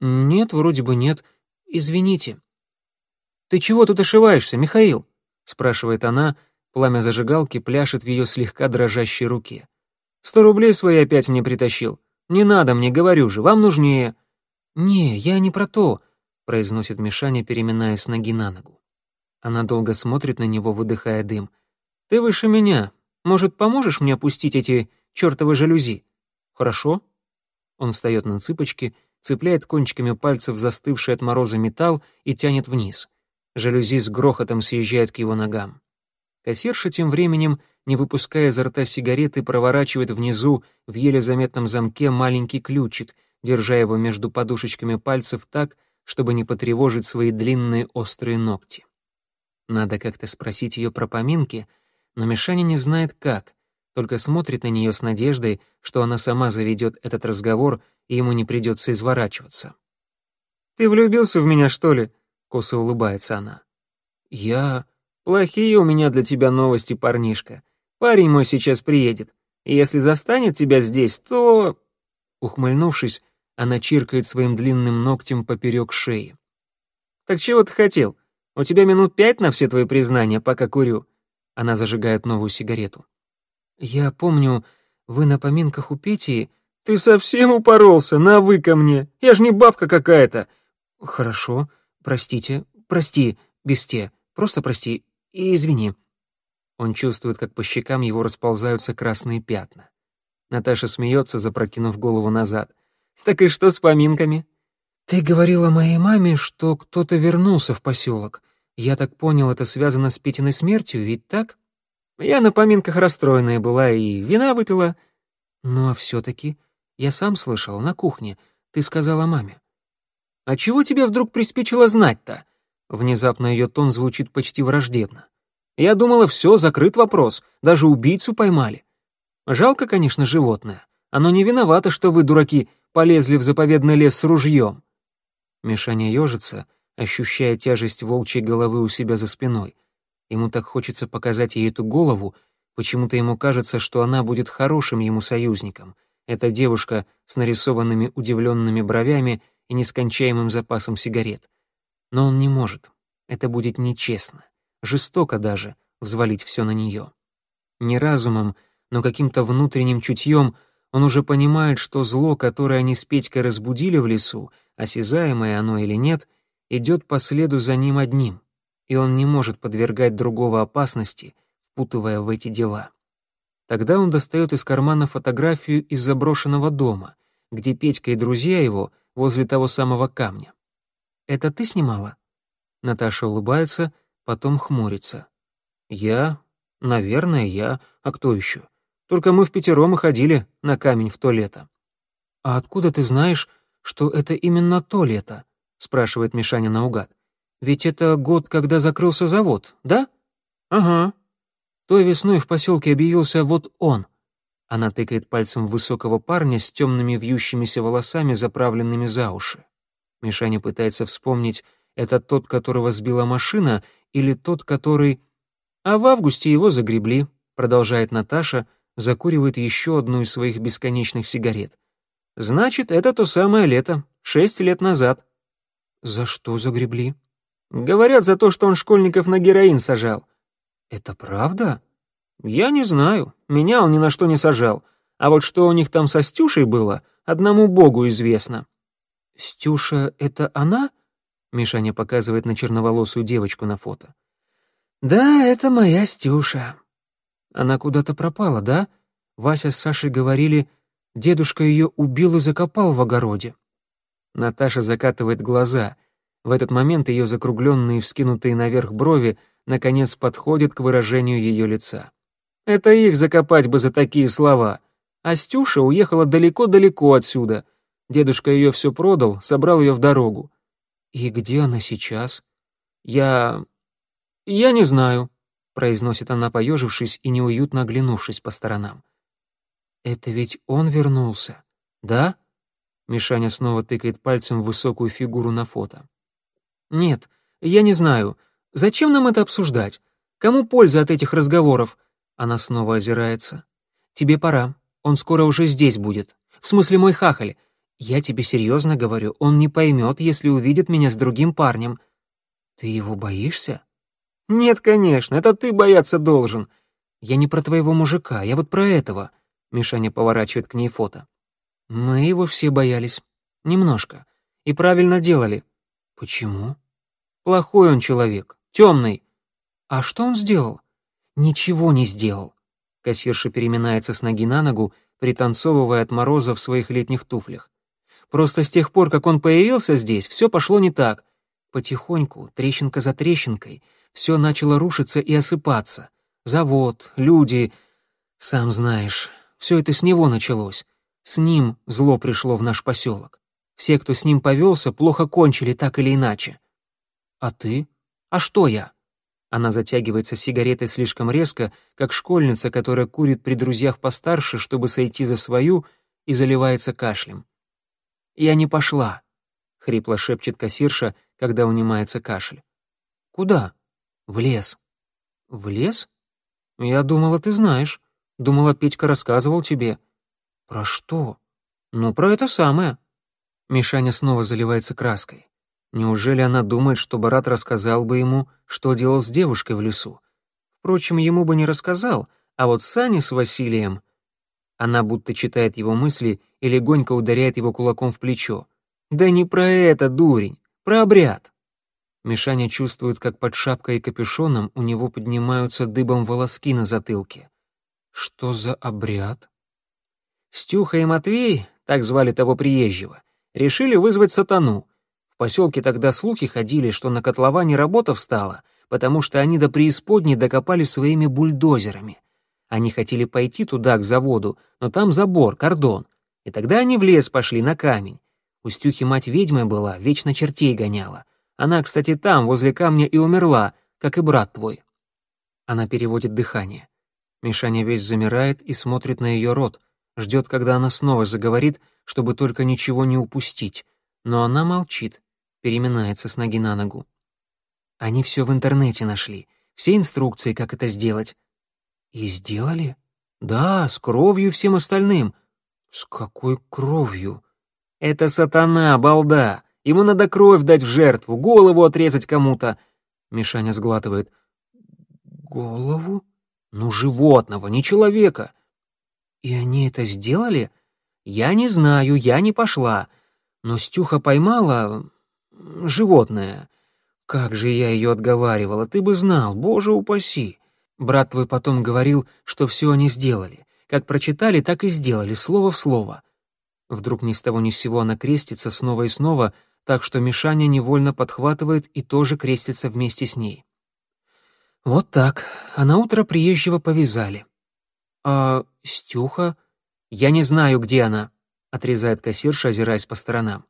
Speaker 1: Нет, вроде бы нет. Извините. Ты чего тут ошиваешься, Михаил? спрашивает она, пламя зажигалки пляшет в ее слегка дрожащей руке. Сто рублей свои опять мне притащил. Не надо мне, говорю же, вам нужнее. Не, я не про то, произносит Мишаня, переминаясь с ноги на ногу. Она долго смотрит на него, выдыхая дым. Ты выше меня. Может, поможешь мне опустить эти чертовы жалюзи? Хорошо. Он встает на цыпочки, цепляет кончиками пальцев застывший от мороза металл и тянет вниз. Жалюзи с грохотом съезжают к его ногам. Кассирша тем временем, не выпуская изо рта сигареты, проворачивает внизу в еле заметном замке маленький ключик, держа его между подушечками пальцев так, чтобы не потревожить свои длинные острые ногти. Надо как-то спросить ее про поминки, но Мишаня не знает как, только смотрит на нее с надеждой, что она сама заведет этот разговор, и ему не придется изворачиваться. «Ты влюбился в меня, что ли?» — косо улыбается она. «Я...» «Плохие у меня для тебя новости, парнишка. Парень мой сейчас приедет, и если застанет тебя здесь, то...» Ухмыльнувшись, она чиркает своим длинным ногтем поперек шеи. «Так чего ты хотел? У тебя минут пять на все твои признания, пока курю». Она зажигает новую сигарету. «Я помню, вы на поминках у Пети...» «Ты совсем упоролся, на вы ко мне! Я ж не бабка какая-то!» «Хорошо, простите, прости, без те, просто прости, и извини». Он чувствует, как по щекам его расползаются красные пятна. Наташа смеется, запрокинув голову назад. «Так и что с поминками?» «Ты говорила моей маме, что кто-то вернулся в поселок. Я так понял, это связано с Петиной смертью, ведь так?» «Я на поминках расстроенная была и вина выпила». «Ну а все-таки я сам слышал на кухне. Ты сказала маме». «А чего тебе вдруг приспичило знать-то?» Внезапно ее тон звучит почти враждебно. Я думала, все, закрыт вопрос, даже убийцу поймали. Жалко, конечно, животное. Оно не виновато, что вы, дураки, полезли в заповедный лес с ружьем. Мишаня ежится, ощущая тяжесть волчьей головы у себя за спиной. Ему так хочется показать ей эту голову, почему-то ему кажется, что она будет хорошим ему союзником. Эта девушка с нарисованными удивленными бровями и нескончаемым запасом сигарет. Но он не может. Это будет нечестно, жестоко даже, взвалить все на нее. Не разумом, но каким-то внутренним чутьем он уже понимает, что зло, которое они с Петькой разбудили в лесу, осязаемое оно или нет, идет по следу за ним одним, и он не может подвергать другого опасности, впутывая в эти дела. Тогда он достает из кармана фотографию из заброшенного дома, где Петька и друзья его возле того самого камня. Это ты снимала?» Наташа улыбается, потом хмурится. «Я? Наверное, я. А кто еще? Только мы в пятером и ходили на камень в то лето». «А откуда ты знаешь, что это именно то лето?» спрашивает Мишаня наугад. «Ведь это год, когда закрылся завод, да?» «Ага». Той весной в поселке объявился вот он. Она тыкает пальцем в высокого парня с темными вьющимися волосами, заправленными за уши. Мишаня пытается вспомнить, это тот, которого сбила машина, или тот, который... А в августе его загребли, продолжает Наташа, закуривает еще одну из своих бесконечных сигарет. Значит, это то самое лето, шесть лет назад. За что загребли? Говорят, за то, что он школьников на героин сажал. Это правда? Я не знаю, меня он ни на что не сажал. А вот что у них там со Стюшей было, одному богу известно. «Стюша — это она?» — Мишаня показывает на черноволосую девочку на фото. «Да, это моя Стюша». Она куда-то пропала, да? Вася с Сашей говорили, дедушка ее убил и закопал в огороде. Наташа закатывает глаза. В этот момент ее закругленные, вскинутые наверх брови наконец подходят к выражению ее лица. Это их закопать бы за такие слова. А Стюша уехала далеко-далеко отсюда — Дедушка ее все продал, собрал ее в дорогу. И где она сейчас? Я... я не знаю, произносит она, поежившись и неуютно оглянувшись по сторонам. Это ведь он вернулся, да? Мишаня снова тыкает пальцем в высокую фигуру на фото. Нет, я не знаю. Зачем нам это обсуждать? Кому польза от этих разговоров? Она снова озирается. Тебе пора. Он скоро уже здесь будет. В смысле, мой хахаль. Я тебе серьезно говорю, он не поймет, если увидит меня с другим парнем. Ты его боишься? Нет, конечно, это ты бояться должен. Я не про твоего мужика, я вот про этого. Мишаня поворачивает к ней фото. Мы его все боялись. Немножко. И правильно делали. Почему? Плохой он человек, темный. А что он сделал? Ничего не сделал. Кассирша переминается с ноги на ногу, пританцовывая от мороза в своих летних туфлях. Просто с тех пор, как он появился здесь, все пошло не так. Потихоньку, трещинка за трещинкой, все начало рушиться и осыпаться. Завод, люди... Сам знаешь, все это с него началось. С ним зло пришло в наш поселок. Все, кто с ним повелся, плохо кончили так или иначе. А ты? А что я? Она затягивается сигаретой слишком резко, как школьница, которая курит при друзьях постарше, чтобы сойти за свою, и заливается кашлем. «Я не пошла», — хрипло шепчет кассирша, когда унимается кашель. «Куда?» «В лес». «В лес? Я думала, ты знаешь. Думала, Петька рассказывал тебе». «Про что?» «Ну, про это самое». Мишаня снова заливается краской. Неужели она думает, что Барат рассказал бы ему, что делал с девушкой в лесу? Впрочем, ему бы не рассказал, а вот Сане с Василием... Она будто читает его мысли и легонько ударяет его кулаком в плечо. «Да не про это, дурень, про обряд!» Мишаня чувствует, как под шапкой и капюшоном у него поднимаются дыбом волоски на затылке. Что за обряд? Стюха и Матвей, так звали того приезжего, решили вызвать сатану. В поселке тогда слухи ходили, что на котловане работа встала, потому что они до преисподней докопали своими бульдозерами. Они хотели пойти туда, к заводу, но там забор, кордон, и тогда они в лес пошли на камень. У Стюхи мать ведьмой была, вечно чертей гоняла. Она, кстати, там, возле камня и умерла, как и брат твой. Она переводит дыхание. Мишаня весь замирает и смотрит на ее рот, ждет, когда она снова заговорит, чтобы только ничего не упустить. Но она молчит, переминается с ноги на ногу. Они все в интернете нашли, все инструкции, как это сделать. И сделали? Да, с кровью всем остальным. «С какой кровью?» «Это сатана, балда! Ему надо кровь дать в жертву, голову отрезать кому-то!» Мишаня сглатывает. «Голову? Ну, животного, не человека!» «И они это сделали?» «Я не знаю, я не пошла. Но Стюха поймала... животное. Как же я ее отговаривала, ты бы знал, боже упаси!» Брат твой потом говорил, что все они сделали. Как прочитали, так и сделали, слово в слово. Вдруг ни с того ни с сего она крестится снова и снова, так что Мишаня невольно подхватывает и тоже крестится вместе с ней. Вот так, а на утро приезжего повязали. А Стюха? Я не знаю, где она, отрезает кассирша, озираясь по сторонам.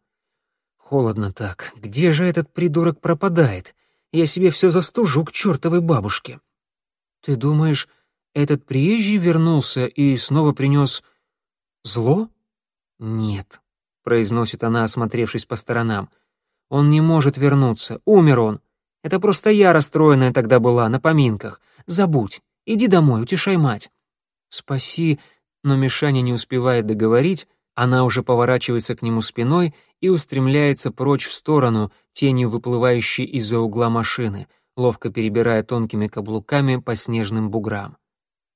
Speaker 1: Холодно так. Где же этот придурок пропадает? Я себе все застужу к чертовой бабушке. Ты думаешь, этот приезжий вернулся и снова принес зло? Нет, произносит она, осмотревшись по сторонам. Он не может вернуться, умер он. Это просто я расстроенная тогда была, на поминках. Забудь, иди домой, утешай мать. Спаси, но Мишаня не успевает договорить, она уже поворачивается к нему спиной и устремляется прочь в сторону, тенью выплывающей из-за угла машины, ловко перебирая тонкими каблуками по снежным буграм.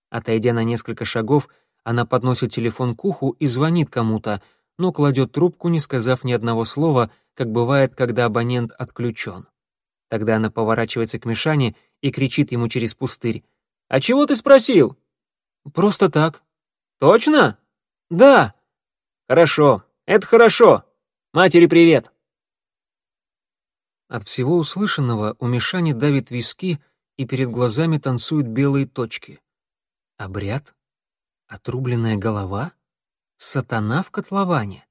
Speaker 1: Отойдя на несколько шагов, она подносит телефон к уху и звонит кому-то, но кладет трубку, не сказав ни одного слова, как бывает, когда абонент отключен. Тогда она поворачивается к Мишане и кричит ему через пустырь. «А чего ты спросил?» «Просто так». «Точно?» «Да». «Хорошо, это хорошо. Матери привет». От всего услышанного у Мишани давит виски, и перед глазами танцуют белые точки. Обряд? Отрубленная голова? Сатана в котловане?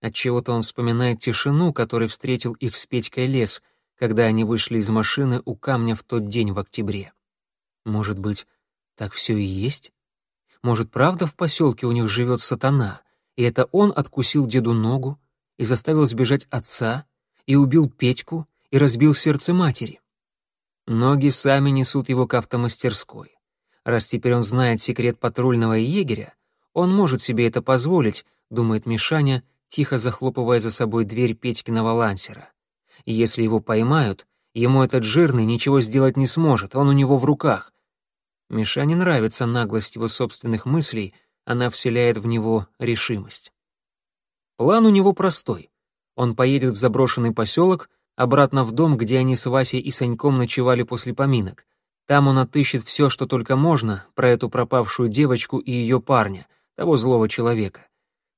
Speaker 1: Отчего-то он вспоминает тишину, которой встретил их с Петькой лес, когда они вышли из машины у камня в тот день в октябре. Может быть, так все и есть? Может, правда в поселке у них живет сатана, и это он откусил деду ногу и заставил сбежать отца, и убил Петьку, и разбил сердце матери? Ноги сами несут его к автомастерской. Раз теперь он знает секрет патрульного егеря, он может себе это позволить, думает Мишаня, тихо захлопывая за собой дверь Петькиного лансера. Если его поймают, ему этот жирный ничего сделать не сможет, он у него в руках. Мишане нравится наглость его собственных мыслей, она вселяет в него решимость. План у него простой. Он поедет в заброшенный поселок, обратно в дом, где они с Васей и Саньком ночевали после поминок. Там он отыщет все, что только можно, про эту пропавшую девочку и ее парня, того злого человека.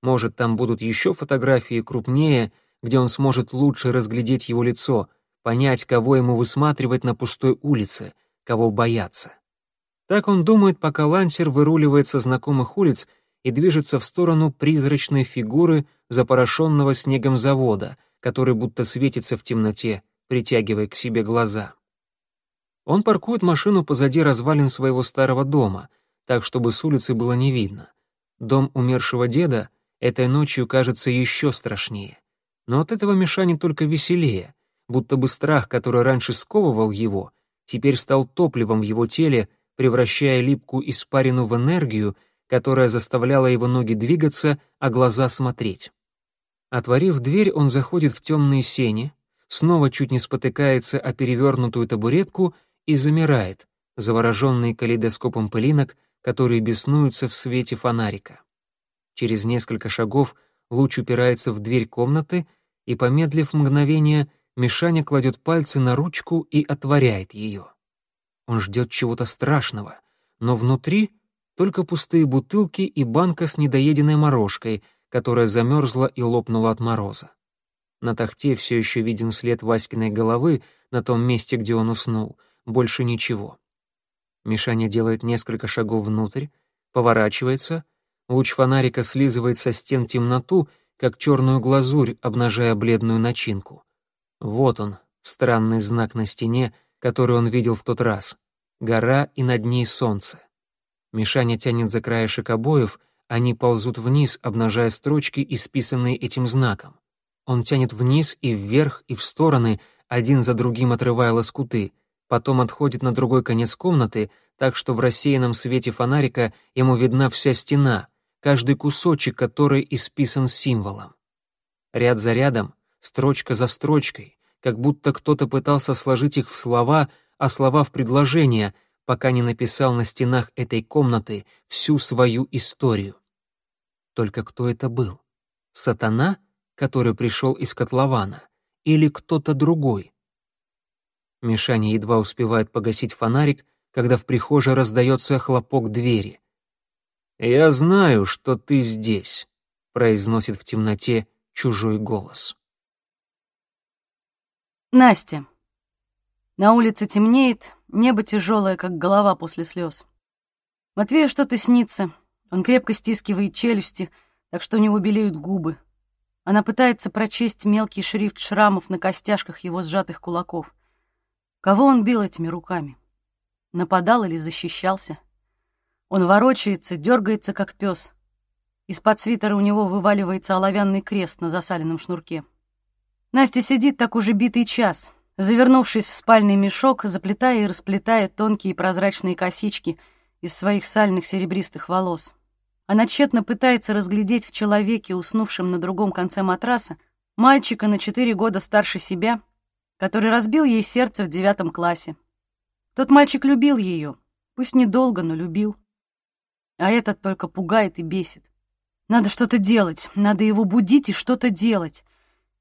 Speaker 1: Может, там будут еще фотографии крупнее, где он сможет лучше разглядеть его лицо, понять, кого ему высматривать на пустой улице, кого бояться. Так он думает, пока лансер выруливает со знакомых улиц и движется в сторону призрачной фигуры запорошенного снегом завода, который будто светится в темноте, притягивая к себе глаза. Он паркует машину позади развалин своего старого дома, так, чтобы с улицы было не видно. Дом умершего деда этой ночью кажется еще страшнее. Но от этого Мишане только веселее, будто бы страх, который раньше сковывал его, теперь стал топливом в его теле, превращая липкую испарину в энергию, которая заставляла его ноги двигаться, а глаза смотреть. Отворив дверь, он заходит в темные сени, снова чуть не спотыкается о перевернутую табуретку и замирает, завороженный калейдоскопом пылинок, которые беснуются в свете фонарика. Через несколько шагов луч упирается в дверь комнаты, и, помедлив мгновение, Мишаня кладет пальцы на ручку и отворяет ее. Он ждет чего-то страшного, но внутри только пустые бутылки и банка с недоеденной морожкой, которая замерзла и лопнула от мороза. На тахте все еще виден след Васькиной головы на том месте, где он уснул, больше ничего. Мишаня делает несколько шагов внутрь, поворачивается, луч фонарика слизывает со стен темноту, как черную глазурь, обнажая бледную начинку. Вот он, странный знак на стене, который он видел в тот раз. Гора и над ней солнце. Мишаня тянет за краешек обоев, они ползут вниз, обнажая строчки, исписанные этим знаком. Он тянет вниз и вверх, и в стороны, один за другим отрывая лоскуты — потом отходит на другой конец комнаты, так что в рассеянном свете фонарика ему видна вся стена, каждый кусочек которой исписан символом. Ряд за рядом, строчка за строчкой, как будто кто-то пытался сложить их в слова, а слова в предложения, пока не написал на стенах этой комнаты всю свою историю. Только кто это был? Сатана, который пришел из котлована, или кто-то другой? Мишаня едва успевает погасить фонарик, когда в прихожей раздается хлопок двери. «Я знаю, что ты здесь», — произносит в темноте чужой голос.
Speaker 5: Настя. На улице темнеет, небо тяжелое, как голова после слез. Матвею что-то снится. Он крепко стискивает челюсти, так что у него белеют губы. Она пытается прочесть мелкий шрифт шрамов на костяшках его сжатых кулаков. Кого он бил этими руками? Нападал или защищался? Он ворочается, дергается, как пес. Из-под свитера у него вываливается оловянный крест на засаленном шнурке. Настя сидит так уже битый час, завернувшись в спальный мешок, заплетая и расплетая тонкие прозрачные косички из своих сальных серебристых волос. Она тщетно пытается разглядеть в человеке, уснувшем на другом конце матраса, мальчика на четыре года старше себя — который разбил ей сердце в девятом классе. Тот мальчик любил ее, пусть недолго, но любил. А этот только пугает и бесит. Надо что-то делать, надо его будить и что-то делать.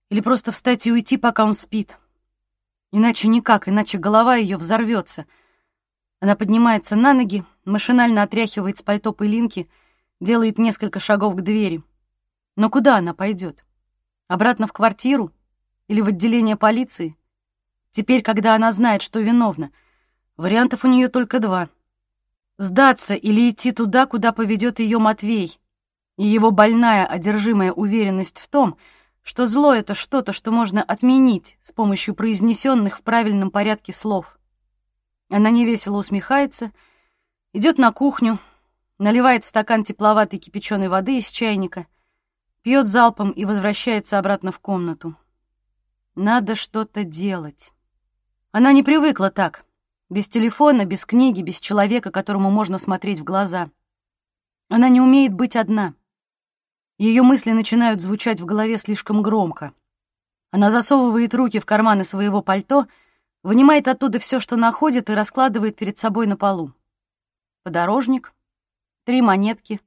Speaker 5: Или просто встать и уйти, пока он спит. Иначе никак, иначе голова ее взорвется. Она поднимается на ноги, машинально отряхивает с пальто пылинки, делает несколько шагов к двери. Но куда она пойдет? Обратно в квартиру? Или в отделение полиции? Теперь, когда она знает, что виновна, вариантов у нее только два. Сдаться или идти туда, куда поведет ее Матвей, и его больная, одержимая уверенность в том, что зло — это что-то, что можно отменить с помощью произнесенных в правильном порядке слов. Она невесело усмехается, идет на кухню, наливает в стакан тепловатой кипяченой воды из чайника, пьет залпом и возвращается обратно в комнату. Надо что-то делать. Она не привыкла так. Без телефона, без книги, без человека, которому можно смотреть в глаза. Она не умеет быть одна.
Speaker 1: Ее мысли начинают звучать в голове слишком громко. Она засовывает руки в карманы своего пальто, вынимает оттуда все, что находит, и раскладывает перед собой на полу. Подорожник, три монетки,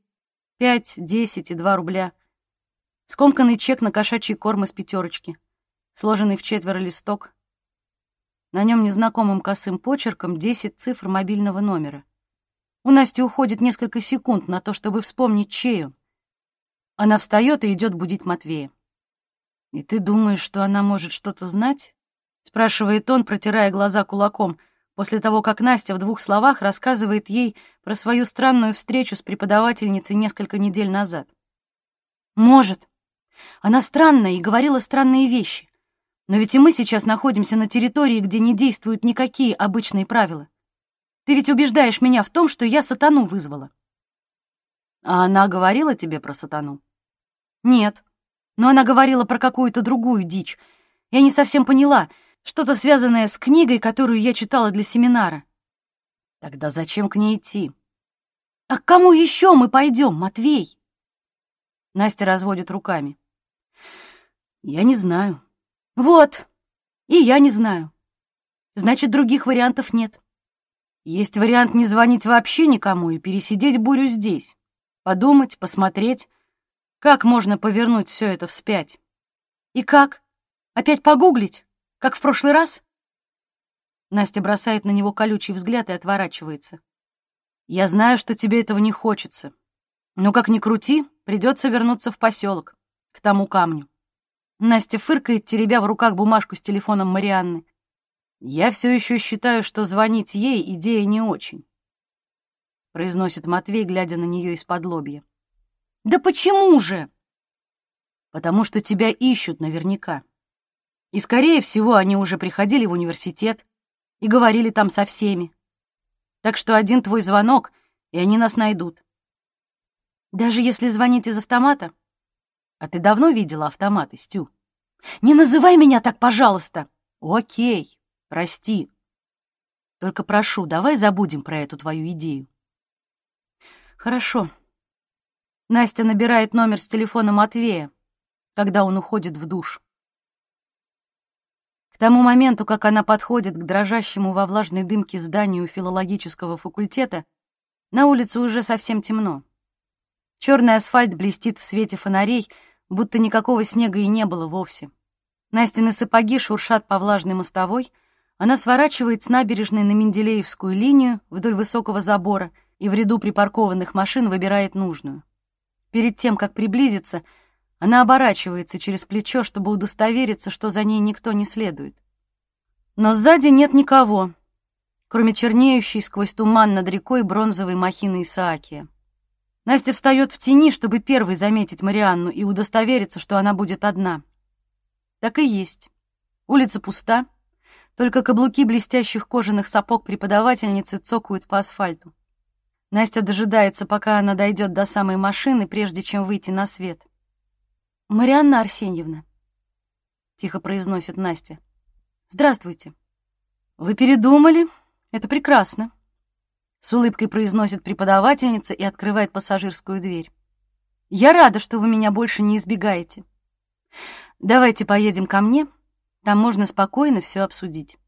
Speaker 1: пять, десять и два рубля, скомканный чек на кошачий корм из пятерочки, сложенный в четверо листок. На нем незнакомым косым почерком десять цифр мобильного номера. У Насти уходит несколько секунд на то, чтобы вспомнить, чей он. Она встает и идет будить Матвея. «И ты думаешь, что она может что-то знать?» — спрашивает он, протирая глаза кулаком, после того, как Настя в двух словах рассказывает ей про свою странную встречу с преподавательницей несколько недель назад. «Может. Она странная и говорила странные вещи. Но ведь и мы сейчас находимся на территории, где не действуют никакие обычные правила. Ты ведь убеждаешь меня в том, что я сатану вызвала». «А она говорила тебе про сатану?» «Нет. Но она говорила про какую-то другую дичь. Я не совсем поняла, что-то связанное с книгой, которую я читала для семинара». «Тогда зачем к ней идти?» «А к кому еще мы пойдем, Матвей?» Настя разводит руками. «Я не знаю». «Вот, и я не знаю. Значит, других вариантов нет. Есть вариант не звонить вообще никому и пересидеть бурю здесь. Подумать, посмотреть, как можно повернуть все это вспять? И как? Опять погуглить? Как в прошлый раз? Настя бросает на него колючий взгляд и отворачивается. Я знаю, что тебе этого не хочется. Но как ни крути, придется вернуться в поселок, к тому камню. Настя фыркает, теребя в руках бумажку с телефоном Марианны. Я все еще считаю, что звонить ей идея не очень, произносит Матвей, глядя на нее из-под лобья. «Да почему же?» «Потому что тебя ищут наверняка. И, скорее всего, они уже приходили в университет и говорили там со всеми. Так что один твой звонок, и они нас найдут. Даже если звонить из автомата? А ты давно видела автоматы, Стю? Не называй меня так, пожалуйста. Окей, прости. Только прошу, давай забудем про эту твою идею. Хорошо. Настя набирает номер с телефона Матвея, когда он уходит в душ. К тому моменту, как она подходит к дрожащему во влажной дымке зданию филологического факультета, на улице уже совсем темно. Черный асфальт блестит в свете фонарей, будто никакого снега и не было вовсе. Настины сапоги шуршат по влажной мостовой, она сворачивает с набережной на Менделеевскую линию вдоль высокого забора и в ряду припаркованных машин выбирает нужную. Перед тем, как приблизиться, она оборачивается через плечо, чтобы удостовериться, что за ней никто не следует. Но сзади нет никого, кроме чернеющей сквозь туман над рекой бронзовой махины Исаакия. Настя встает в тени, чтобы первой заметить Марианну и удостовериться, что она будет одна. Так и есть. Улица пуста, только каблуки блестящих кожаных сапог преподавательницы цокают по асфальту. Настя дожидается, пока она дойдет до самой машины, прежде чем выйти на свет. «Марианна Арсеньевна», — тихо произносит Настя, — «здравствуйте». «Вы передумали? Это прекрасно», — с улыбкой произносит преподавательница и открывает пассажирскую дверь. «Я рада, что вы меня больше не избегаете. Давайте поедем ко мне, там можно спокойно все обсудить».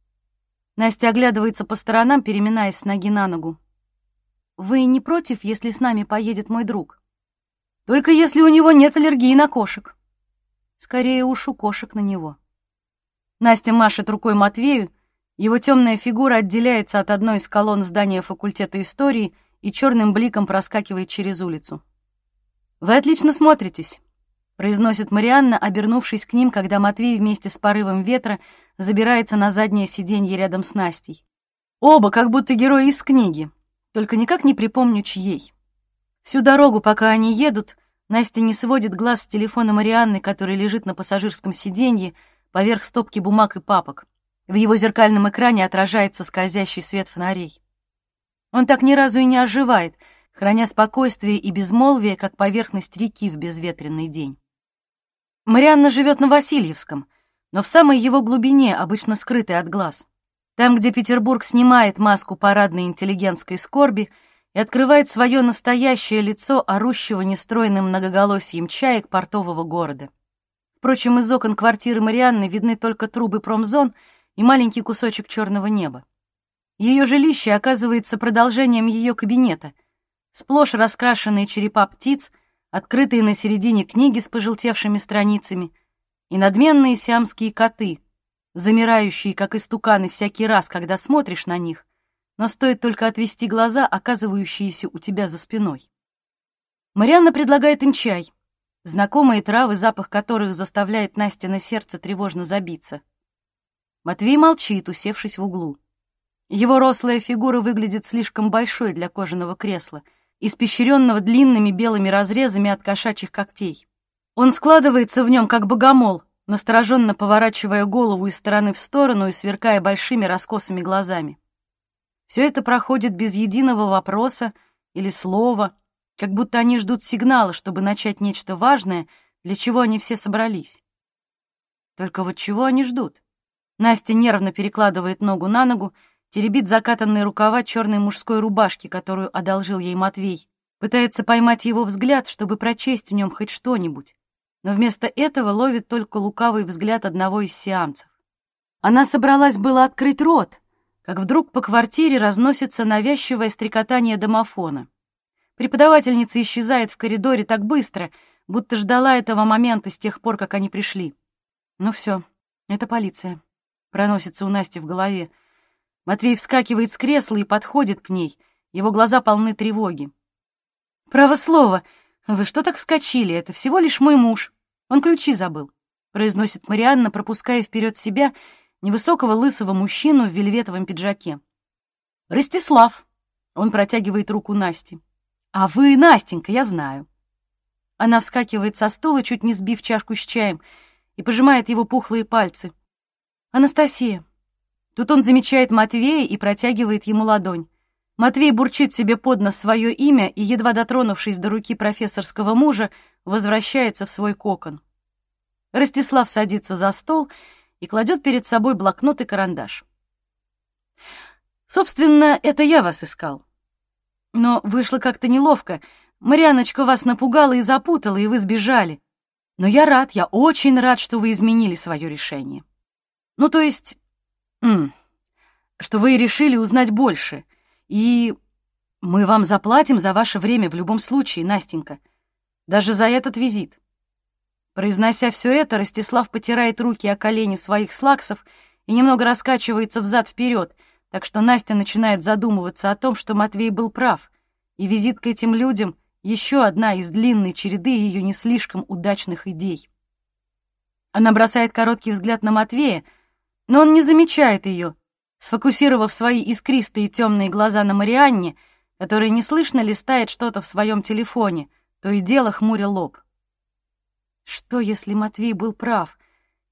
Speaker 1: Настя оглядывается по сторонам, переминаясь с ноги на ногу. Вы не против, если с нами поедет мой друг? Только если у него нет аллергии на кошек. Скорее уж у кошек на него. Настя машет рукой Матвею, его темная фигура отделяется от одной из колонн здания факультета истории и черным бликом проскакивает через улицу. «Вы отлично смотритесь», — произносит Марианна, обернувшись к ним, когда Матвей вместе с порывом ветра забирается на заднее сиденье рядом с Настей. Оба как будто герои из книги, только никак не припомню, чьей. Всю дорогу, пока они едут, Настя не сводит глаз с телефона Марианны, который лежит на пассажирском сиденье, поверх стопки бумаг и папок. В его зеркальном экране отражается скользящий свет фонарей. Он так ни разу и не оживает, храня спокойствие и безмолвие, как поверхность реки в безветренный день. Марианна живет на Васильевском, но в самой его глубине, обычно скрытой от глаз. Там, где Петербург снимает маску парадной интеллигентской скорби и открывает свое настоящее лицо орущего нестроенным многоголосием чаек портового города. Впрочем, из окон квартиры Марианны видны только трубы промзон и маленький кусочек черного неба. Ее жилище оказывается продолжением ее кабинета, сплошь раскрашенные черепа птиц, открытые на середине книги с пожелтевшими страницами, и надменные сиамские коты, замирающие, как истуканы, всякий раз, когда смотришь на них, но стоит только отвести глаза, оказывающиеся у тебя за спиной. Марианна предлагает им чай, знакомые травы, запах которых заставляет Настя на сердце тревожно забиться. Матвей молчит, усевшись в углу. Его рослая фигура выглядит слишком большой для кожаного кресла, испещренного длинными белыми разрезами от кошачьих когтей. Он складывается в нем, как богомол, настороженно поворачивая голову из стороны в сторону и сверкая большими раскосыми глазами. Все это проходит без единого вопроса или слова, как будто они ждут сигнала, чтобы начать нечто важное, для чего они все собрались. Только вот чего они ждут? Настя нервно перекладывает ногу на ногу, теребит закатанные рукава черной мужской рубашки, которую одолжил ей Матвей, пытается поймать его взгляд, чтобы прочесть в нем хоть что-нибудь, но вместо этого ловит только лукавый взгляд одного из сиамцев. Она собралась было открыть рот, как вдруг по квартире разносится навязчивое стрекотание домофона. Преподавательница исчезает в коридоре так быстро, будто ждала этого момента с тех пор, как они пришли. Ну все, это полиция. Проносится у Насти в голове. Матвей вскакивает с кресла и подходит к ней. Его глаза полны тревоги. «Право слово! Вы что так вскочили? Это всего лишь мой муж. Он ключи забыл», — произносит Марианна, пропуская вперед себя невысокого лысого мужчину в вельветовом пиджаке. «Ростислав!» — он протягивает руку Насте. «А вы, Настенька, я знаю». Она вскакивает со стула, чуть не сбив чашку с чаем, и пожимает его пухлые пальцы. «Анастасия». Тут он замечает Матвея и протягивает ему ладонь. Матвей бурчит себе под нос свое имя и, едва дотронувшись до руки профессорского мужа, возвращается в свой кокон. Ростислав садится за стол и кладет перед собой блокнот и карандаш. «Собственно, это я вас искал. Но вышло как-то неловко. Марьяночка вас напугала и запутала, и вы сбежали. Но я рад, я очень рад, что вы изменили свое решение. Ну, то есть, что вы решили узнать больше. И мы вам заплатим за ваше время в любом случае, Настенька. Даже за этот визит. Произнося все это, Ростислав потирает руки о колени своих слаксов и немного раскачивается взад-вперед, так что Настя начинает задумываться о том, что Матвей был прав, и визит к этим людям — еще одна из длинной череды ее не слишком удачных идей. Она бросает короткий взгляд на Матвея, но он не замечает ее, сфокусировав свои искристые темные глаза на Марианне, которая неслышно листает что-то в своем телефоне, то и дело хмуря лоб. Что, если Матвей был прав,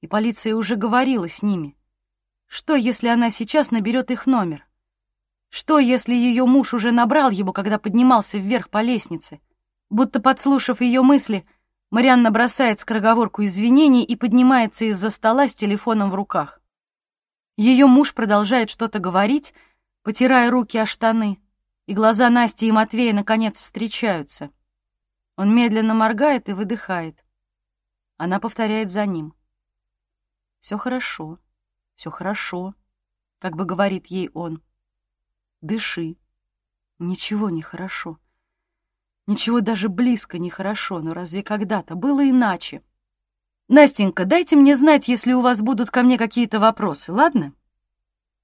Speaker 1: и полиция уже говорила с ними? Что, если она сейчас наберет их номер? Что, если ее муж уже набрал его, когда поднимался вверх по лестнице? Будто подслушав ее мысли, Марианна бросает скороговорку извинений и поднимается из-за стола с телефоном в руках. Ее муж продолжает что-то говорить, потирая руки о штаны, и глаза Насти и Матвея наконец встречаются. Он медленно моргает и выдыхает. Она повторяет за ним. «Все хорошо, все хорошо», — как бы говорит ей он. «Дыши. Ничего не хорошо. Ничего даже близко не хорошо, но разве когда-то было иначе?» «Настенька, дайте мне знать, если у вас будут ко мне какие-то вопросы, ладно?»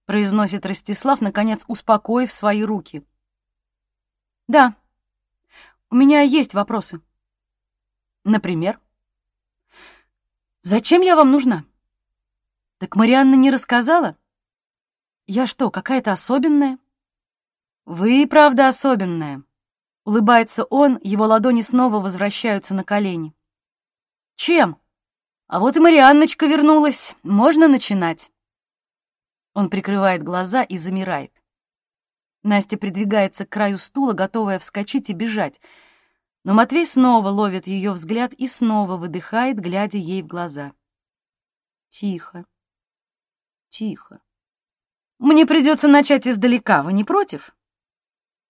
Speaker 1: произносит Ростислав, наконец успокоив свои руки. «Да, у меня есть вопросы. Например?» Зачем я вам нужна? Так Марианна не рассказала? Я что, какая-то особенная? Вы, правда, особенная. Улыбается он, его ладони снова возвращаются на колени. Чем? А вот и Марианночка вернулась. Можно начинать. Он прикрывает глаза и замирает. Настя придвигается к краю стула, готовая вскочить и бежать — но Матвей снова ловит ее взгляд и снова выдыхает, глядя ей в глаза. Тихо. Тихо. Мне придется начать издалека, вы не против?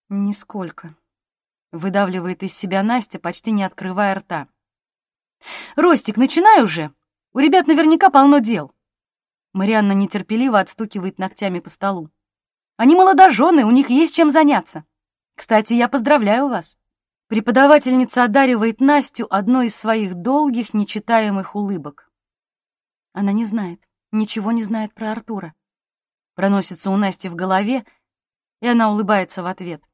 Speaker 1: Нисколько. Выдавливает из себя Настя, почти не открывая рта. «Ростик, начинай уже! У ребят наверняка полно дел!» Марианна нетерпеливо отстукивает ногтями по столу. «Они молодожены, у них есть чем заняться. Кстати, я поздравляю вас!» Преподавательница одаривает Настю одной из своих долгих, нечитаемых улыбок. Она не знает, ничего не знает про Артура. Проносится у Насти в голове, и она улыбается в ответ.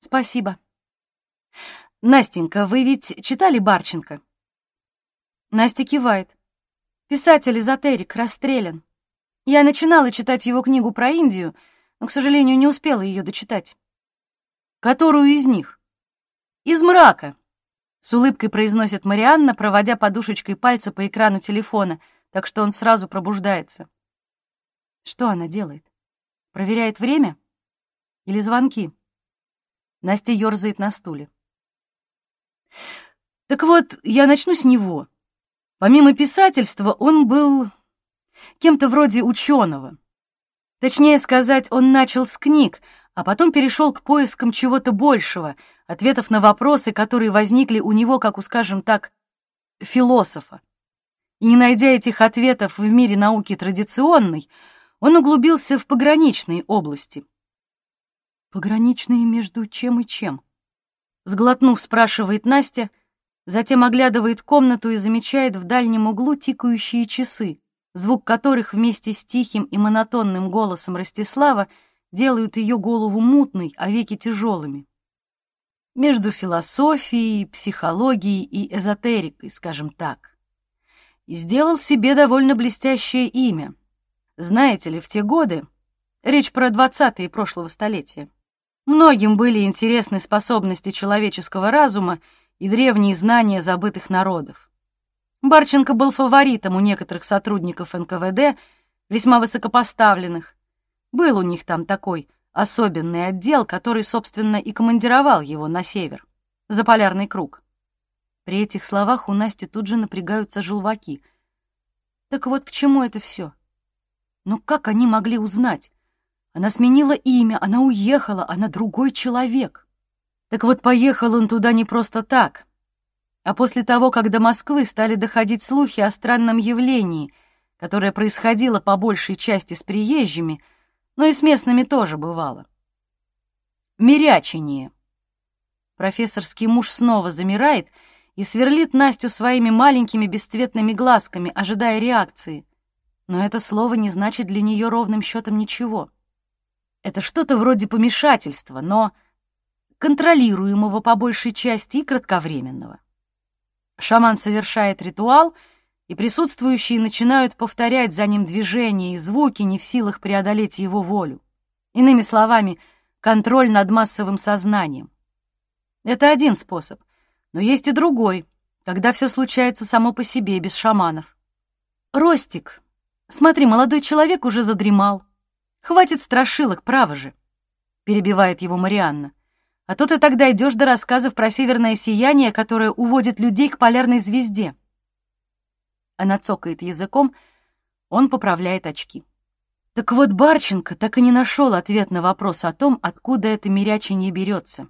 Speaker 1: «Спасибо». «Настенька, вы ведь читали Барченко?» Настя кивает. Писатель-эзотерик расстрелян. Я начинала читать его книгу про Индию, но, к сожалению, не успела ее дочитать. Которую из них? Из мрака. С улыбкой произносит Марианна, проводя подушечкой пальца по экрану телефона, так что он сразу пробуждается. Что она делает? Проверяет время? Или звонки? Настя ерзает на стуле. Так вот, я начну с него. Помимо писательства, он был кем-то вроде ученого. Точнее сказать, он начал с книг, а потом перешел к поискам чего-то большего, ответов на вопросы, которые возникли у него, как у, скажем так, философа. И не найдя этих ответов в мире науки традиционной, он углубился в пограничные области. «Пограничные между чем и чем?» Сглотнув, спрашивает Настя, затем оглядывает комнату и замечает в дальнем углу тикающие часы, звук которых вместе с тихим и монотонным голосом Ростислава делают ее голову мутной, а веки тяжелыми. Между философией, психологией и эзотерикой, скажем так. И сделал себе довольно блестящее имя. Знаете ли, в те годы, речь про двадцатые прошлого столетия, многим были интересны способности человеческого разума и древние знания забытых народов. Барченко был фаворитом у некоторых сотрудников НКВД, весьма высокопоставленных. Был у них там такой особенный отдел, который, собственно, и командировал его на север, за полярный круг. При этих словах у Насти тут же напрягаются желваки. Так вот к чему это все? Но как они могли узнать? Она сменила имя, она уехала, она другой человек. Так вот, поехал он туда не просто так, а после того, как до Москвы стали доходить слухи о странном явлении, которое происходило по большей части с приезжими, но и с местными тоже бывало. Мирячение. Профессорский муж снова замирает и сверлит Настю своими маленькими бесцветными глазками, ожидая реакции. Но это слово не значит для нее ровным счетом ничего. Это что-то вроде помешательства, но контролируемого по большей части и кратковременного. Шаман совершает ритуал, и присутствующие начинают повторять за ним движения и звуки, не в силах преодолеть его волю. Иными словами, контроль над массовым сознанием. Это один способ, но есть и другой, когда все случается само по себе, без шаманов. «Ростик, смотри, молодой человек уже задремал. Хватит страшилок, право же», — перебивает его Марианна. А то ты тогда идешь до рассказов про северное сияние, которое уводит людей к полярной звезде. Она цокает языком, он поправляет очки. Так вот, Барченко так и не нашел ответ на вопрос о том, откуда это мирячение берется.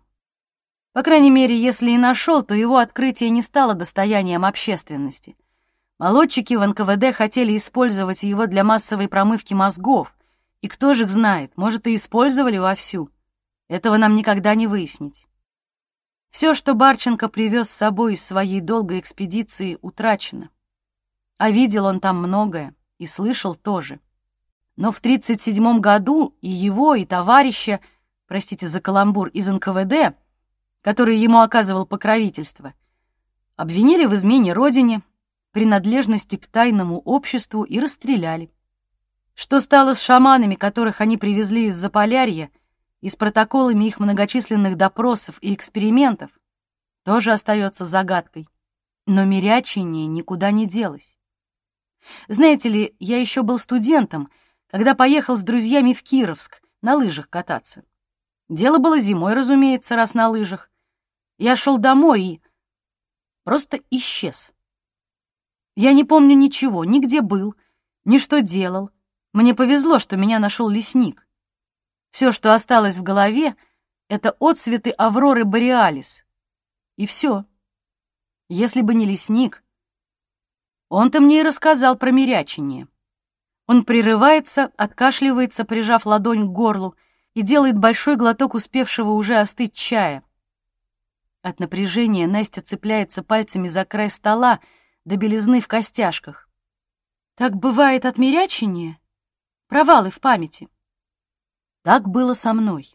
Speaker 1: По крайней мере, если и нашел, то его открытие не стало достоянием общественности. Молодчики в НКВД хотели использовать его для массовой промывки мозгов, и кто же их знает, может, и использовали вовсю. Этого нам никогда не выяснить. Все, что Барченко привез с собой из своей долгой экспедиции, утрачено. А видел он там многое и слышал тоже. Но в 1937 году и его, и товарища, простите за каламбур, из НКВД, который ему оказывал покровительство, обвинили в измене родине, принадлежности к тайному обществу и расстреляли. Что стало с шаманами, которых они привезли из Заполярья, и с протоколами их многочисленных допросов и экспериментов, тоже остается загадкой. Но мирячение никуда не делось. Знаете ли, я еще был студентом, когда поехал с друзьями в Кировск на лыжах кататься. Дело было зимой, разумеется, раз на лыжах. Я шел домой и просто исчез. Я не помню ничего, нигде был, ни что делал. Мне повезло, что меня нашел лесник. Все, что осталось в голове, это отсветы Авроры Бореалис. И все. Если бы не лесник, он-то мне и рассказал про мирячение. Он прерывается, откашливается, прижав ладонь к горлу, и делает большой глоток успевшего уже остыть чая. От напряжения Настя цепляется пальцами за край стола до белизны в костяшках. Так бывает от мирячения? Провалы в памяти. Так было со мной.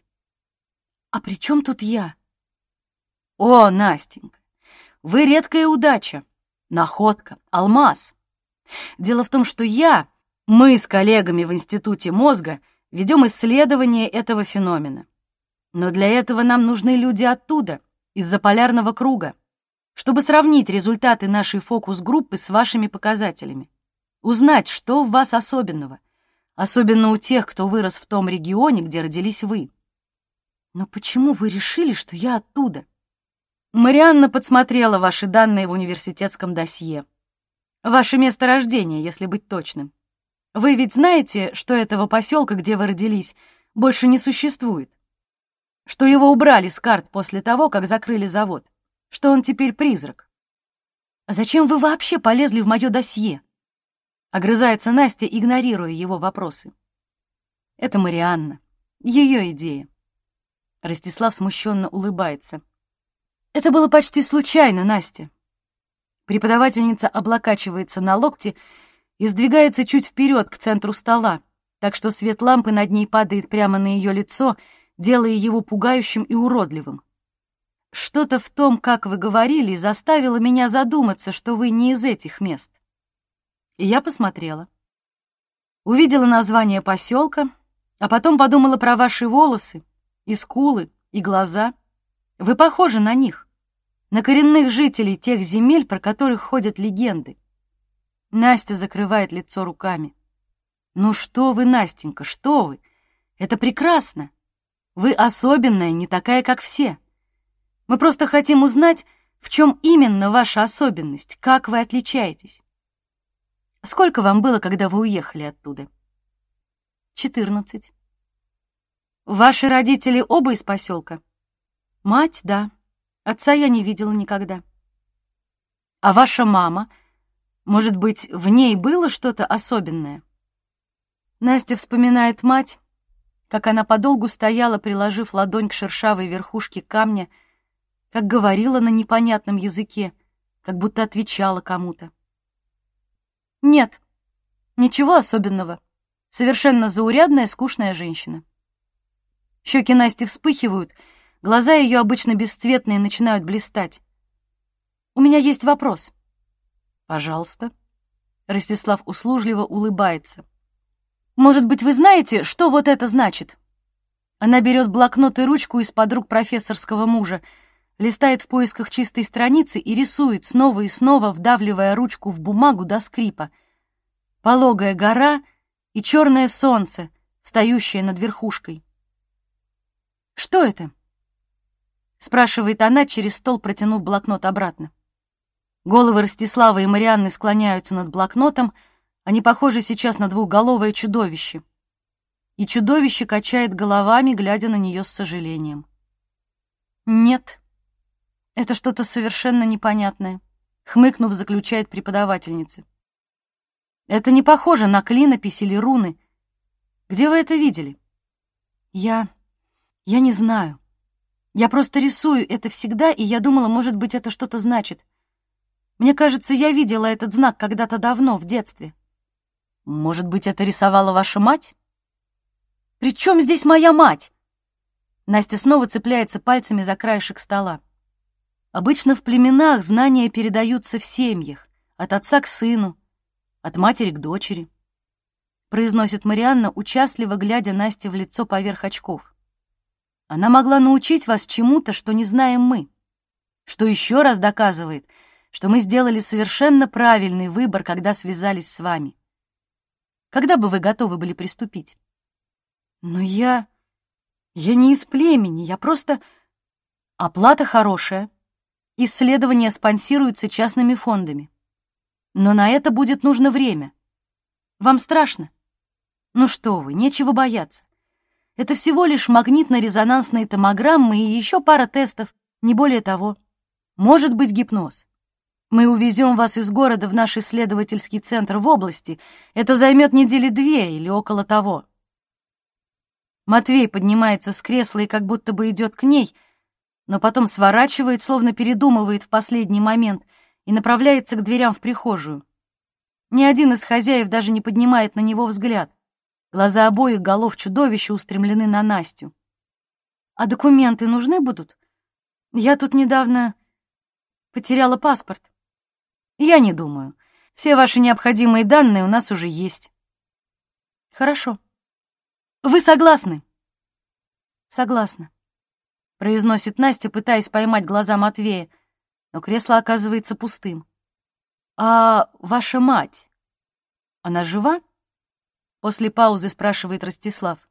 Speaker 1: А при чем тут я? О, Настенька, вы редкая удача, находка, алмаз. Дело в том, что я, мы с коллегами в Институте мозга ведем исследование этого феномена. Но для этого нам нужны люди оттуда, из-за полярного круга, чтобы сравнить результаты нашей фокус-группы с вашими показателями. Узнать, что в вас особенного, особенно у тех, кто вырос в том регионе, где родились вы. Но почему вы решили, что я оттуда? Марианна подсмотрела ваши данные в университетском досье. Ваше место рождения, если быть точным. Вы ведь знаете, что этого поселка, где вы родились, больше не существует? Что его убрали с карт после того, как закрыли завод? Что он теперь призрак? Зачем вы вообще полезли в мое досье? Огрызается Настя, игнорируя его вопросы. Это Марианна. Ее идея. Ростислав смущенно улыбается. Это было почти случайно, Настя. Преподавательница облокачивается на локте и сдвигается чуть вперед к центру стола, так что свет лампы над ней падает прямо на ее лицо, делая его пугающим и уродливым. Что-то в том, как вы говорили, заставило меня задуматься, что вы не из этих мест. И я посмотрела. Увидела название поселка, а потом подумала про ваши волосы, и скулы, и глаза. Вы похожи на них на коренных жителей тех земель, про которых ходят легенды. Настя закрывает лицо руками. «Ну что вы, Настенька, что вы? Это прекрасно. Вы особенная, не такая, как все. Мы просто хотим узнать, в чем именно ваша особенность, как вы отличаетесь. Сколько вам было, когда вы уехали оттуда?» «Четырнадцать». «Ваши родители оба из поселка?» «Мать, да. Отца я не видела никогда. А ваша мама, может быть, в ней было что-то особенное? Настя вспоминает мать, как она подолгу стояла, приложив ладонь к шершавой верхушке камня, как говорила на непонятном языке, как будто отвечала кому-то. Нет, ничего особенного. Совершенно заурядная, скучная женщина. Щеки Насти вспыхивают — Глаза ее обычно бесцветные начинают блистать. «У меня есть вопрос». «Пожалуйста». Ростислав услужливо улыбается. «Может быть, вы знаете, что вот это значит?» Она берет блокнот и ручку из-под рук профессорского мужа, листает в поисках чистой страницы и рисует снова и снова, вдавливая ручку в бумагу до скрипа. Пологая гора и черное солнце, встающее над верхушкой. «Что это?» — спрашивает она, через стол протянув блокнот обратно. Головы Ростислава и Марианны склоняются над блокнотом, они похожи сейчас на двухголовое чудовище. И чудовище качает головами, глядя на нее с сожалением. «Нет, это что-то совершенно непонятное», — хмыкнув, заключает преподавательница. «Это не похоже на клинопись или руны. Где вы это видели?» «Я... я не знаю», я просто рисую это всегда, и я думала, может быть, это что-то значит. Мне кажется, я видела этот знак когда-то давно, в детстве. Может быть, это рисовала ваша мать? При чем здесь моя мать? Настя снова цепляется пальцами за краешек стола. Обычно в племенах знания передаются в семьях, от отца к сыну, от матери к дочери. Произносит Марианна, участливо глядя Насте в лицо поверх очков. Она могла научить вас чему-то, что не знаем мы. Что еще раз доказывает, что мы сделали совершенно правильный выбор, когда связались с вами. Когда бы вы готовы были приступить? Но я... Я не из племени, я просто... Оплата хорошая. Исследования спонсируются частными фондами. Но на это будет нужно время. Вам страшно? Ну что вы, нечего бояться. Это всего лишь магнитно-резонансные томограммы и еще пара тестов, не более того. Может быть гипноз. Мы увезем вас из города в наш исследовательский центр в области. Это займет недели две или около того. Матвей поднимается с кресла и как будто бы идет к ней, но потом сворачивает, словно передумывает в последний момент, и направляется к дверям в прихожую. Ни один из хозяев даже не поднимает на него взгляд. Глаза обоих голов чудовища устремлены на Настю. «А документы нужны будут? Я тут недавно потеряла паспорт». «Я не думаю. Все ваши необходимые данные у нас уже есть». «Хорошо. Вы согласны?» «Согласна», — произносит Настя, пытаясь поймать глаза Матвея, но кресло оказывается пустым. «А ваша мать, она жива?» После паузы спрашивает Ростислав.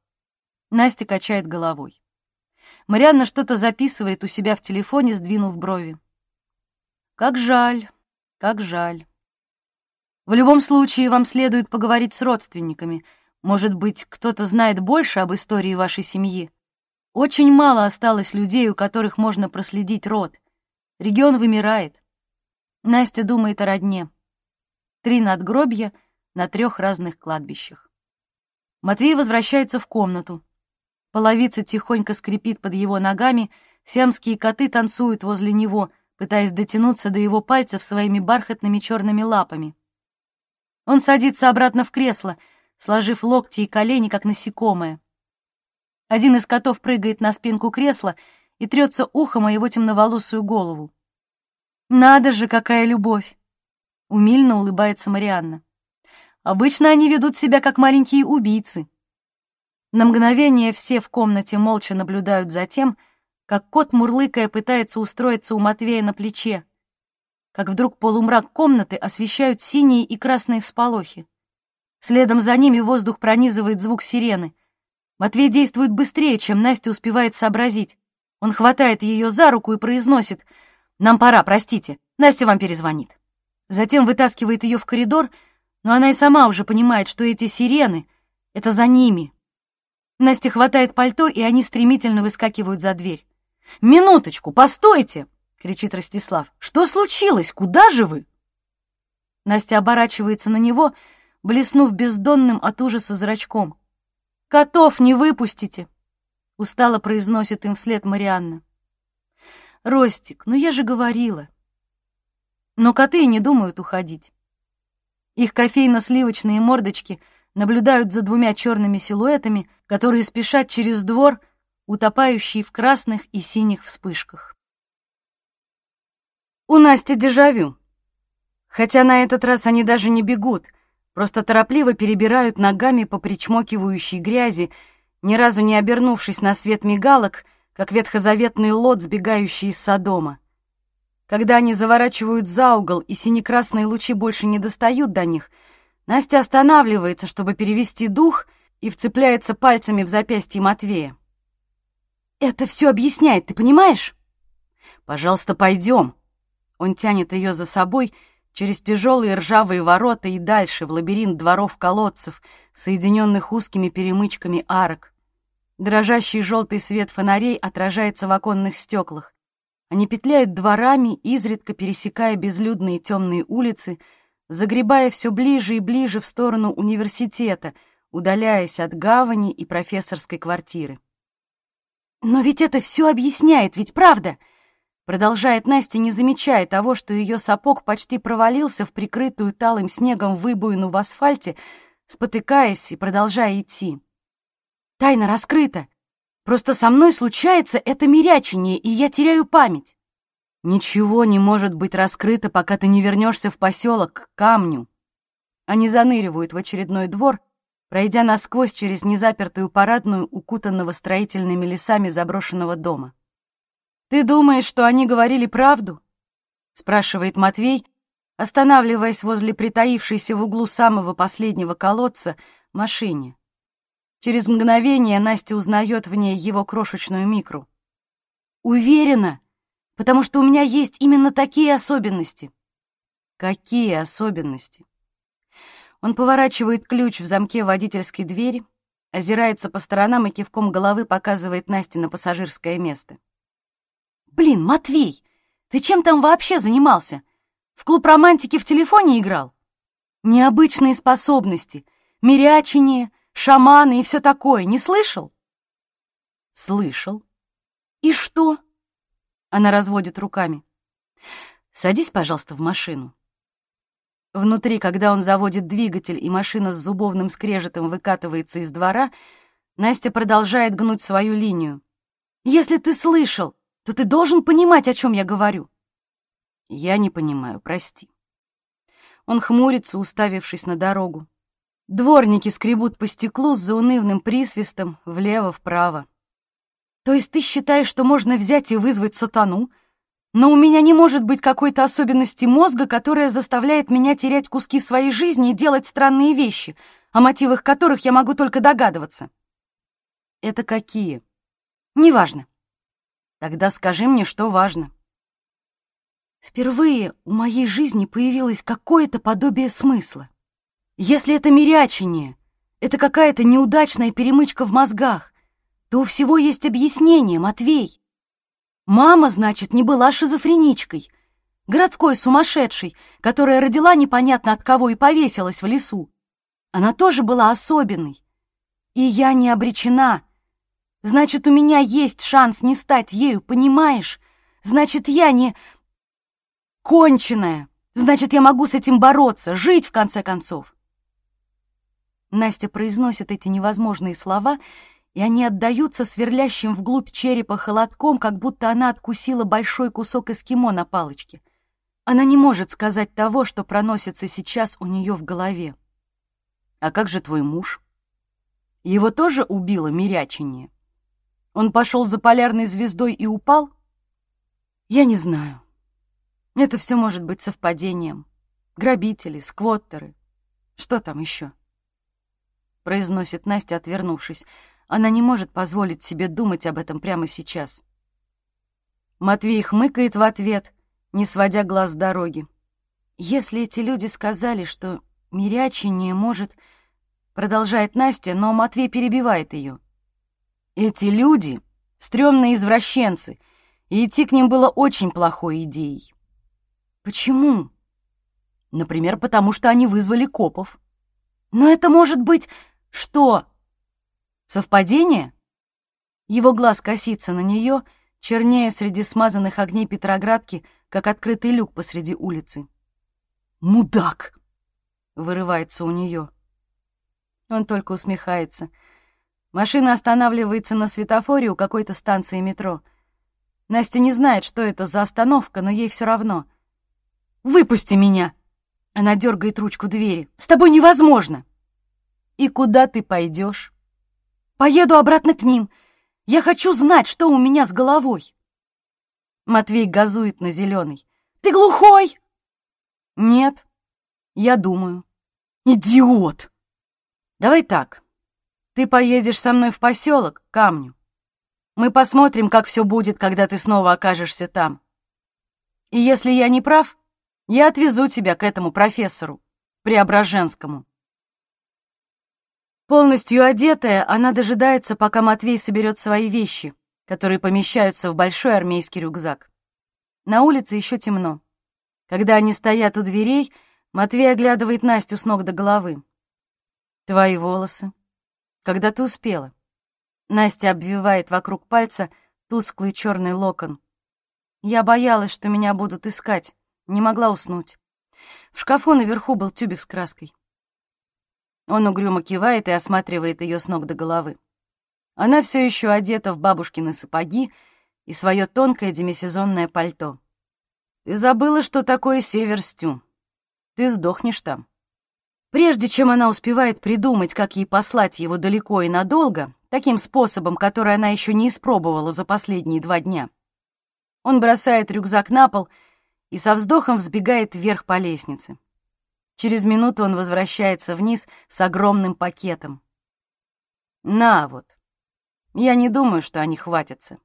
Speaker 1: Настя качает головой. Марианна что-то записывает у себя в телефоне, сдвинув брови. Как жаль, как жаль. В любом случае, вам следует поговорить с родственниками. Может быть, кто-то знает больше об истории вашей семьи. Очень мало осталось людей, у которых можно проследить род. Регион вымирает. Настя думает о родне. Три надгробья на трех разных кладбищах. Матвей возвращается в комнату. Половица тихонько скрипит под его ногами, сиамские коты танцуют возле него, пытаясь дотянуться до его пальцев своими бархатными черными лапами. Он садится обратно в кресло, сложив локти и колени, как насекомое. Один из котов прыгает на спинку кресла и трется ухом о его темноволосую голову. «Надо же, какая любовь!» — умильно улыбается Марианна. Обычно они ведут себя как маленькие убийцы. На мгновение все в комнате молча наблюдают за тем, как кот, мурлыкая, пытается устроиться у Матвея на плече, как вдруг полумрак комнаты освещают синие и красные всполохи. Следом за ними воздух пронизывает звук сирены. Матвей действует быстрее, чем Настя успевает сообразить. Он хватает ее за руку и произносит «Нам пора, простите, Настя вам перезвонит». Затем вытаскивает ее в коридор — но она и сама уже понимает, что эти сирены — это за ними. Настя хватает пальто, и они стремительно выскакивают за дверь. «Минуточку, постойте!» — кричит Ростислав. «Что случилось? Куда же вы?» Настя оборачивается на него, блеснув бездонным от ужаса зрачком. «Котов не выпустите!» — устало произносит им вслед Марианна. «Ростик, ну я же говорила!» Но коты и не думают уходить. Их кофейно-сливочные мордочки наблюдают за двумя черными силуэтами, которые спешат через двор, утопающие в красных и синих вспышках. У Насти дежавю. Хотя на этот раз они даже не бегут, просто торопливо перебирают ногами по причмокивающей грязи, ни разу не обернувшись на свет мигалок, как ветхозаветный лот, сбегающий из Содома. Когда они заворачивают за угол и синекрасные лучи больше не достают до них, Настя останавливается, чтобы перевести дух, и вцепляется пальцами в запястье Матвея. «Это все объясняет, ты понимаешь?» «Пожалуйста, пойдем». Он тянет ее за собой через тяжелые ржавые ворота и дальше в лабиринт дворов-колодцев, соединенных узкими перемычками арок. Дрожащий желтый свет фонарей отражается в оконных стеклах. Они петляют дворами, изредка пересекая безлюдные темные улицы, загребая все ближе и ближе в сторону университета, удаляясь от гавани и профессорской квартиры. «Но ведь это все объясняет, ведь правда?» Продолжает Настя, не замечая того, что ее сапог почти провалился в прикрытую талым снегом выбоину в асфальте, спотыкаясь и продолжая идти. «Тайна раскрыта! Просто со мной случается это мирячение, и я теряю память. Ничего не может быть раскрыто, пока ты не вернешься в поселок к камню. Они заныривают в очередной двор, пройдя насквозь через незапертую парадную, укутанного строительными лесами заброшенного дома. «Ты думаешь, что они говорили правду?» — спрашивает Матвей, останавливаясь возле притаившейся в углу самого последнего колодца машине. Через мгновение Настя узнает в ней его крошечную микру. «Уверена, потому что у меня есть именно такие особенности». «Какие особенности?» Он поворачивает ключ в замке водительской двери, озирается по сторонам и кивком головы показывает Насте на пассажирское место. «Блин, Матвей, ты чем там вообще занимался? В клуб романтики в телефоне играл? Необычные способности, мирячение, шаманы и все такое, не слышал?» «Слышал. И что?» Она разводит руками. «Садись, пожалуйста, в машину». Внутри, когда он заводит двигатель и машина с зубовным скрежетом выкатывается из двора, Настя продолжает гнуть свою линию. «Если ты слышал, то ты должен понимать, о чем я говорю». «Я не понимаю, прости». Он хмурится, уставившись на дорогу. Дворники скребут по стеклу с заунывным присвистом влево-вправо. То есть ты считаешь, что можно взять и вызвать сатану, но у меня не может быть какой-то особенности мозга, которая заставляет меня терять куски своей жизни и делать странные вещи, о мотивах которых я могу только догадываться. Это какие? Неважно. Тогда скажи мне, что важно. Впервые у моей жизни появилось какое-то подобие смысла. Если это мирячение, это какая-то неудачная перемычка в мозгах, то у всего есть объяснение, Матвей. Мама, значит, не была шизофреничкой, городской сумасшедшей, которая родила непонятно от кого и повесилась в лесу. Она тоже была особенной. И я не обречена. Значит, у меня есть шанс не стать ею, понимаешь? Значит, я не... конченая. Значит, я могу с этим бороться, жить в конце концов. Настя произносит эти невозможные слова и они отдаются сверлящим вглубь черепа холодком, как будто она откусила большой кусок эскимо на палочке. Она не может сказать того, что проносится сейчас у нее в голове. «А как же твой муж?» Его тоже убило мирячение? Он пошел за полярной звездой и упал? Я не знаю. Это все может быть совпадением. Грабители, сквоттеры. Что там еще? Произносит Настя, отвернувшись. Она не может позволить себе думать об этом прямо сейчас. Матвей хмыкает в ответ, не сводя глаз с дороги. «Если эти люди сказали, что мирячение может...» Продолжает Настя, но Матвей перебивает ее. «Эти люди — стрёмные извращенцы, и идти к ним было очень плохой идеей». «Почему?» «Например, потому что они вызвали копов». «Но это может быть...» «Что?» Совпадение? Его глаз косится на нее, чернее среди смазанных огней Петроградки, как открытый люк посреди улицы. «Мудак!» — вырывается у нее. Он только усмехается. Машина останавливается на светофоре у какой-то станции метро. Настя не знает, что это за остановка, но ей все равно. «Выпусти меня!» Она дергает ручку двери. «С тобой невозможно!» «И куда ты пойдешь?» Поеду обратно к ним. Я хочу знать, что у меня с головой. Матвей газует на зеленый. Ты глухой? Нет, я думаю. Идиот! Давай так. Ты поедешь со мной в поселок, камню. Мы посмотрим, как все будет, когда ты снова окажешься там. И если я не прав, я отвезу тебя к этому профессору, Преображенскому. Полностью одетая, она дожидается, пока Матвей соберет свои вещи, которые помещаются в большой армейский рюкзак. На улице еще темно. Когда они стоят у дверей, Матвей оглядывает Настю с ног до головы. «Твои волосы. Когда ты успела?» Настя обвивает вокруг пальца тусклый черный локон. Я боялась, что меня будут искать, не могла уснуть. В шкафу наверху был тюбик с краской. Он угрюмо кивает и осматривает ее с ног до головы. Она все еще одета в бабушкины сапоги и свое тонкое демисезонное пальто. Ты забыла, что такое север Стю. Ты сдохнешь там. Прежде чем она успевает придумать, как ей послать его далеко и надолго, таким способом, который она еще не испробовала за последние два дня, он бросает рюкзак на пол и со вздохом взбегает вверх по лестнице. Через минуту он возвращается вниз с огромным пакетом. «На вот. Я не думаю, что они хватятся».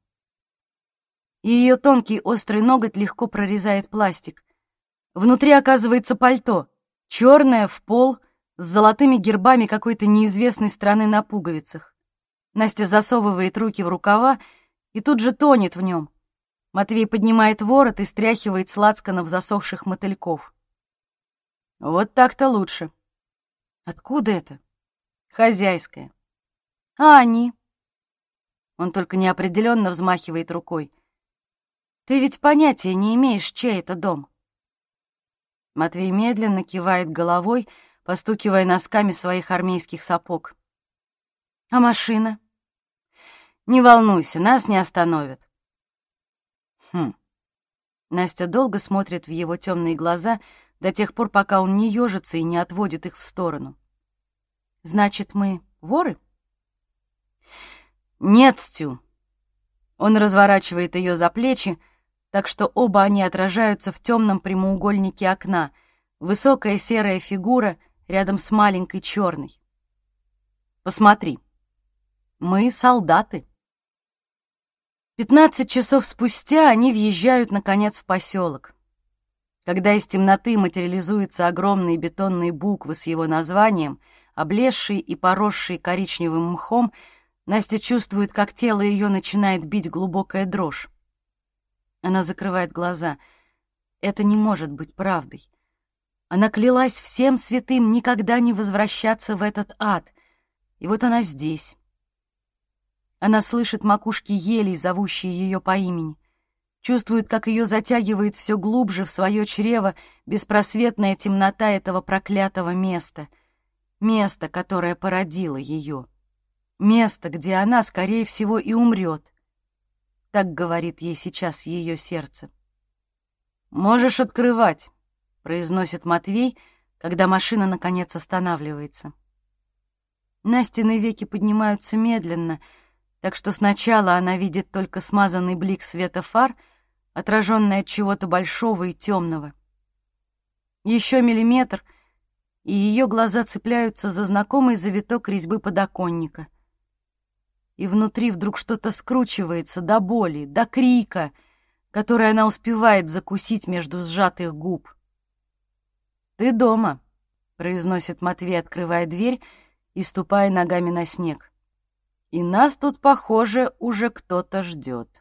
Speaker 1: И ее тонкий острый ноготь легко прорезает пластик. Внутри оказывается пальто, черное в пол, с золотыми гербами какой-то неизвестной страны на пуговицах. Настя засовывает руки в рукава и тут же тонет в нем. Матвей поднимает ворот и стряхивает с лацканов засохших мотыльков. Вот так-то лучше. Откуда это? Хозяйская. А они? Он только неопределенно взмахивает рукой. Ты ведь понятия не имеешь, чей это дом. Матвей медленно кивает головой, постукивая носками своих армейских сапог. «А машина?» «Не волнуйся, нас не остановят». «Хм». Настя долго смотрит в его темные глаза до тех пор, пока он не ежится и не отводит их в сторону. «Значит, мы воры?» «Нет, Стю». Он разворачивает ее за плечи, так что оба они отражаются в темном прямоугольнике окна, высокая серая фигура рядом с маленькой черной. Посмотри, мы солдаты. Пятнадцать часов спустя они въезжают, наконец, в поселок. Когда из темноты материализуются огромные бетонные буквы с его названием, облезшие и поросшие коричневым мхом, Настя чувствует, как тело ее начинает бить глубокая дрожь. Она закрывает глаза. Это не может быть правдой. Она клялась всем святым никогда не возвращаться в этот ад. И вот она здесь. Она слышит макушки елей, зовущие ее по имени. Чувствует, как ее затягивает все глубже в свое чрево беспросветная темнота этого проклятого места. Место, которое породило ее. Место, где она, скорее всего, и умрет. Так говорит ей сейчас ее сердце. «Можешь открывать», — произносит Матвей, когда машина, наконец, останавливается. Настины веки поднимаются медленно, так что сначала она видит только смазанный блик света фар, отраженный от чего-то большого и темного. Еще миллиметр, и ее глаза цепляются за знакомый завиток резьбы подоконника — и внутри вдруг что-то скручивается до боли, до крика, который она успевает закусить между сжатых губ. «Ты дома», — произносит Матвей, открывая дверь и ступая ногами на снег. «И нас тут, похоже, уже кто-то ждет».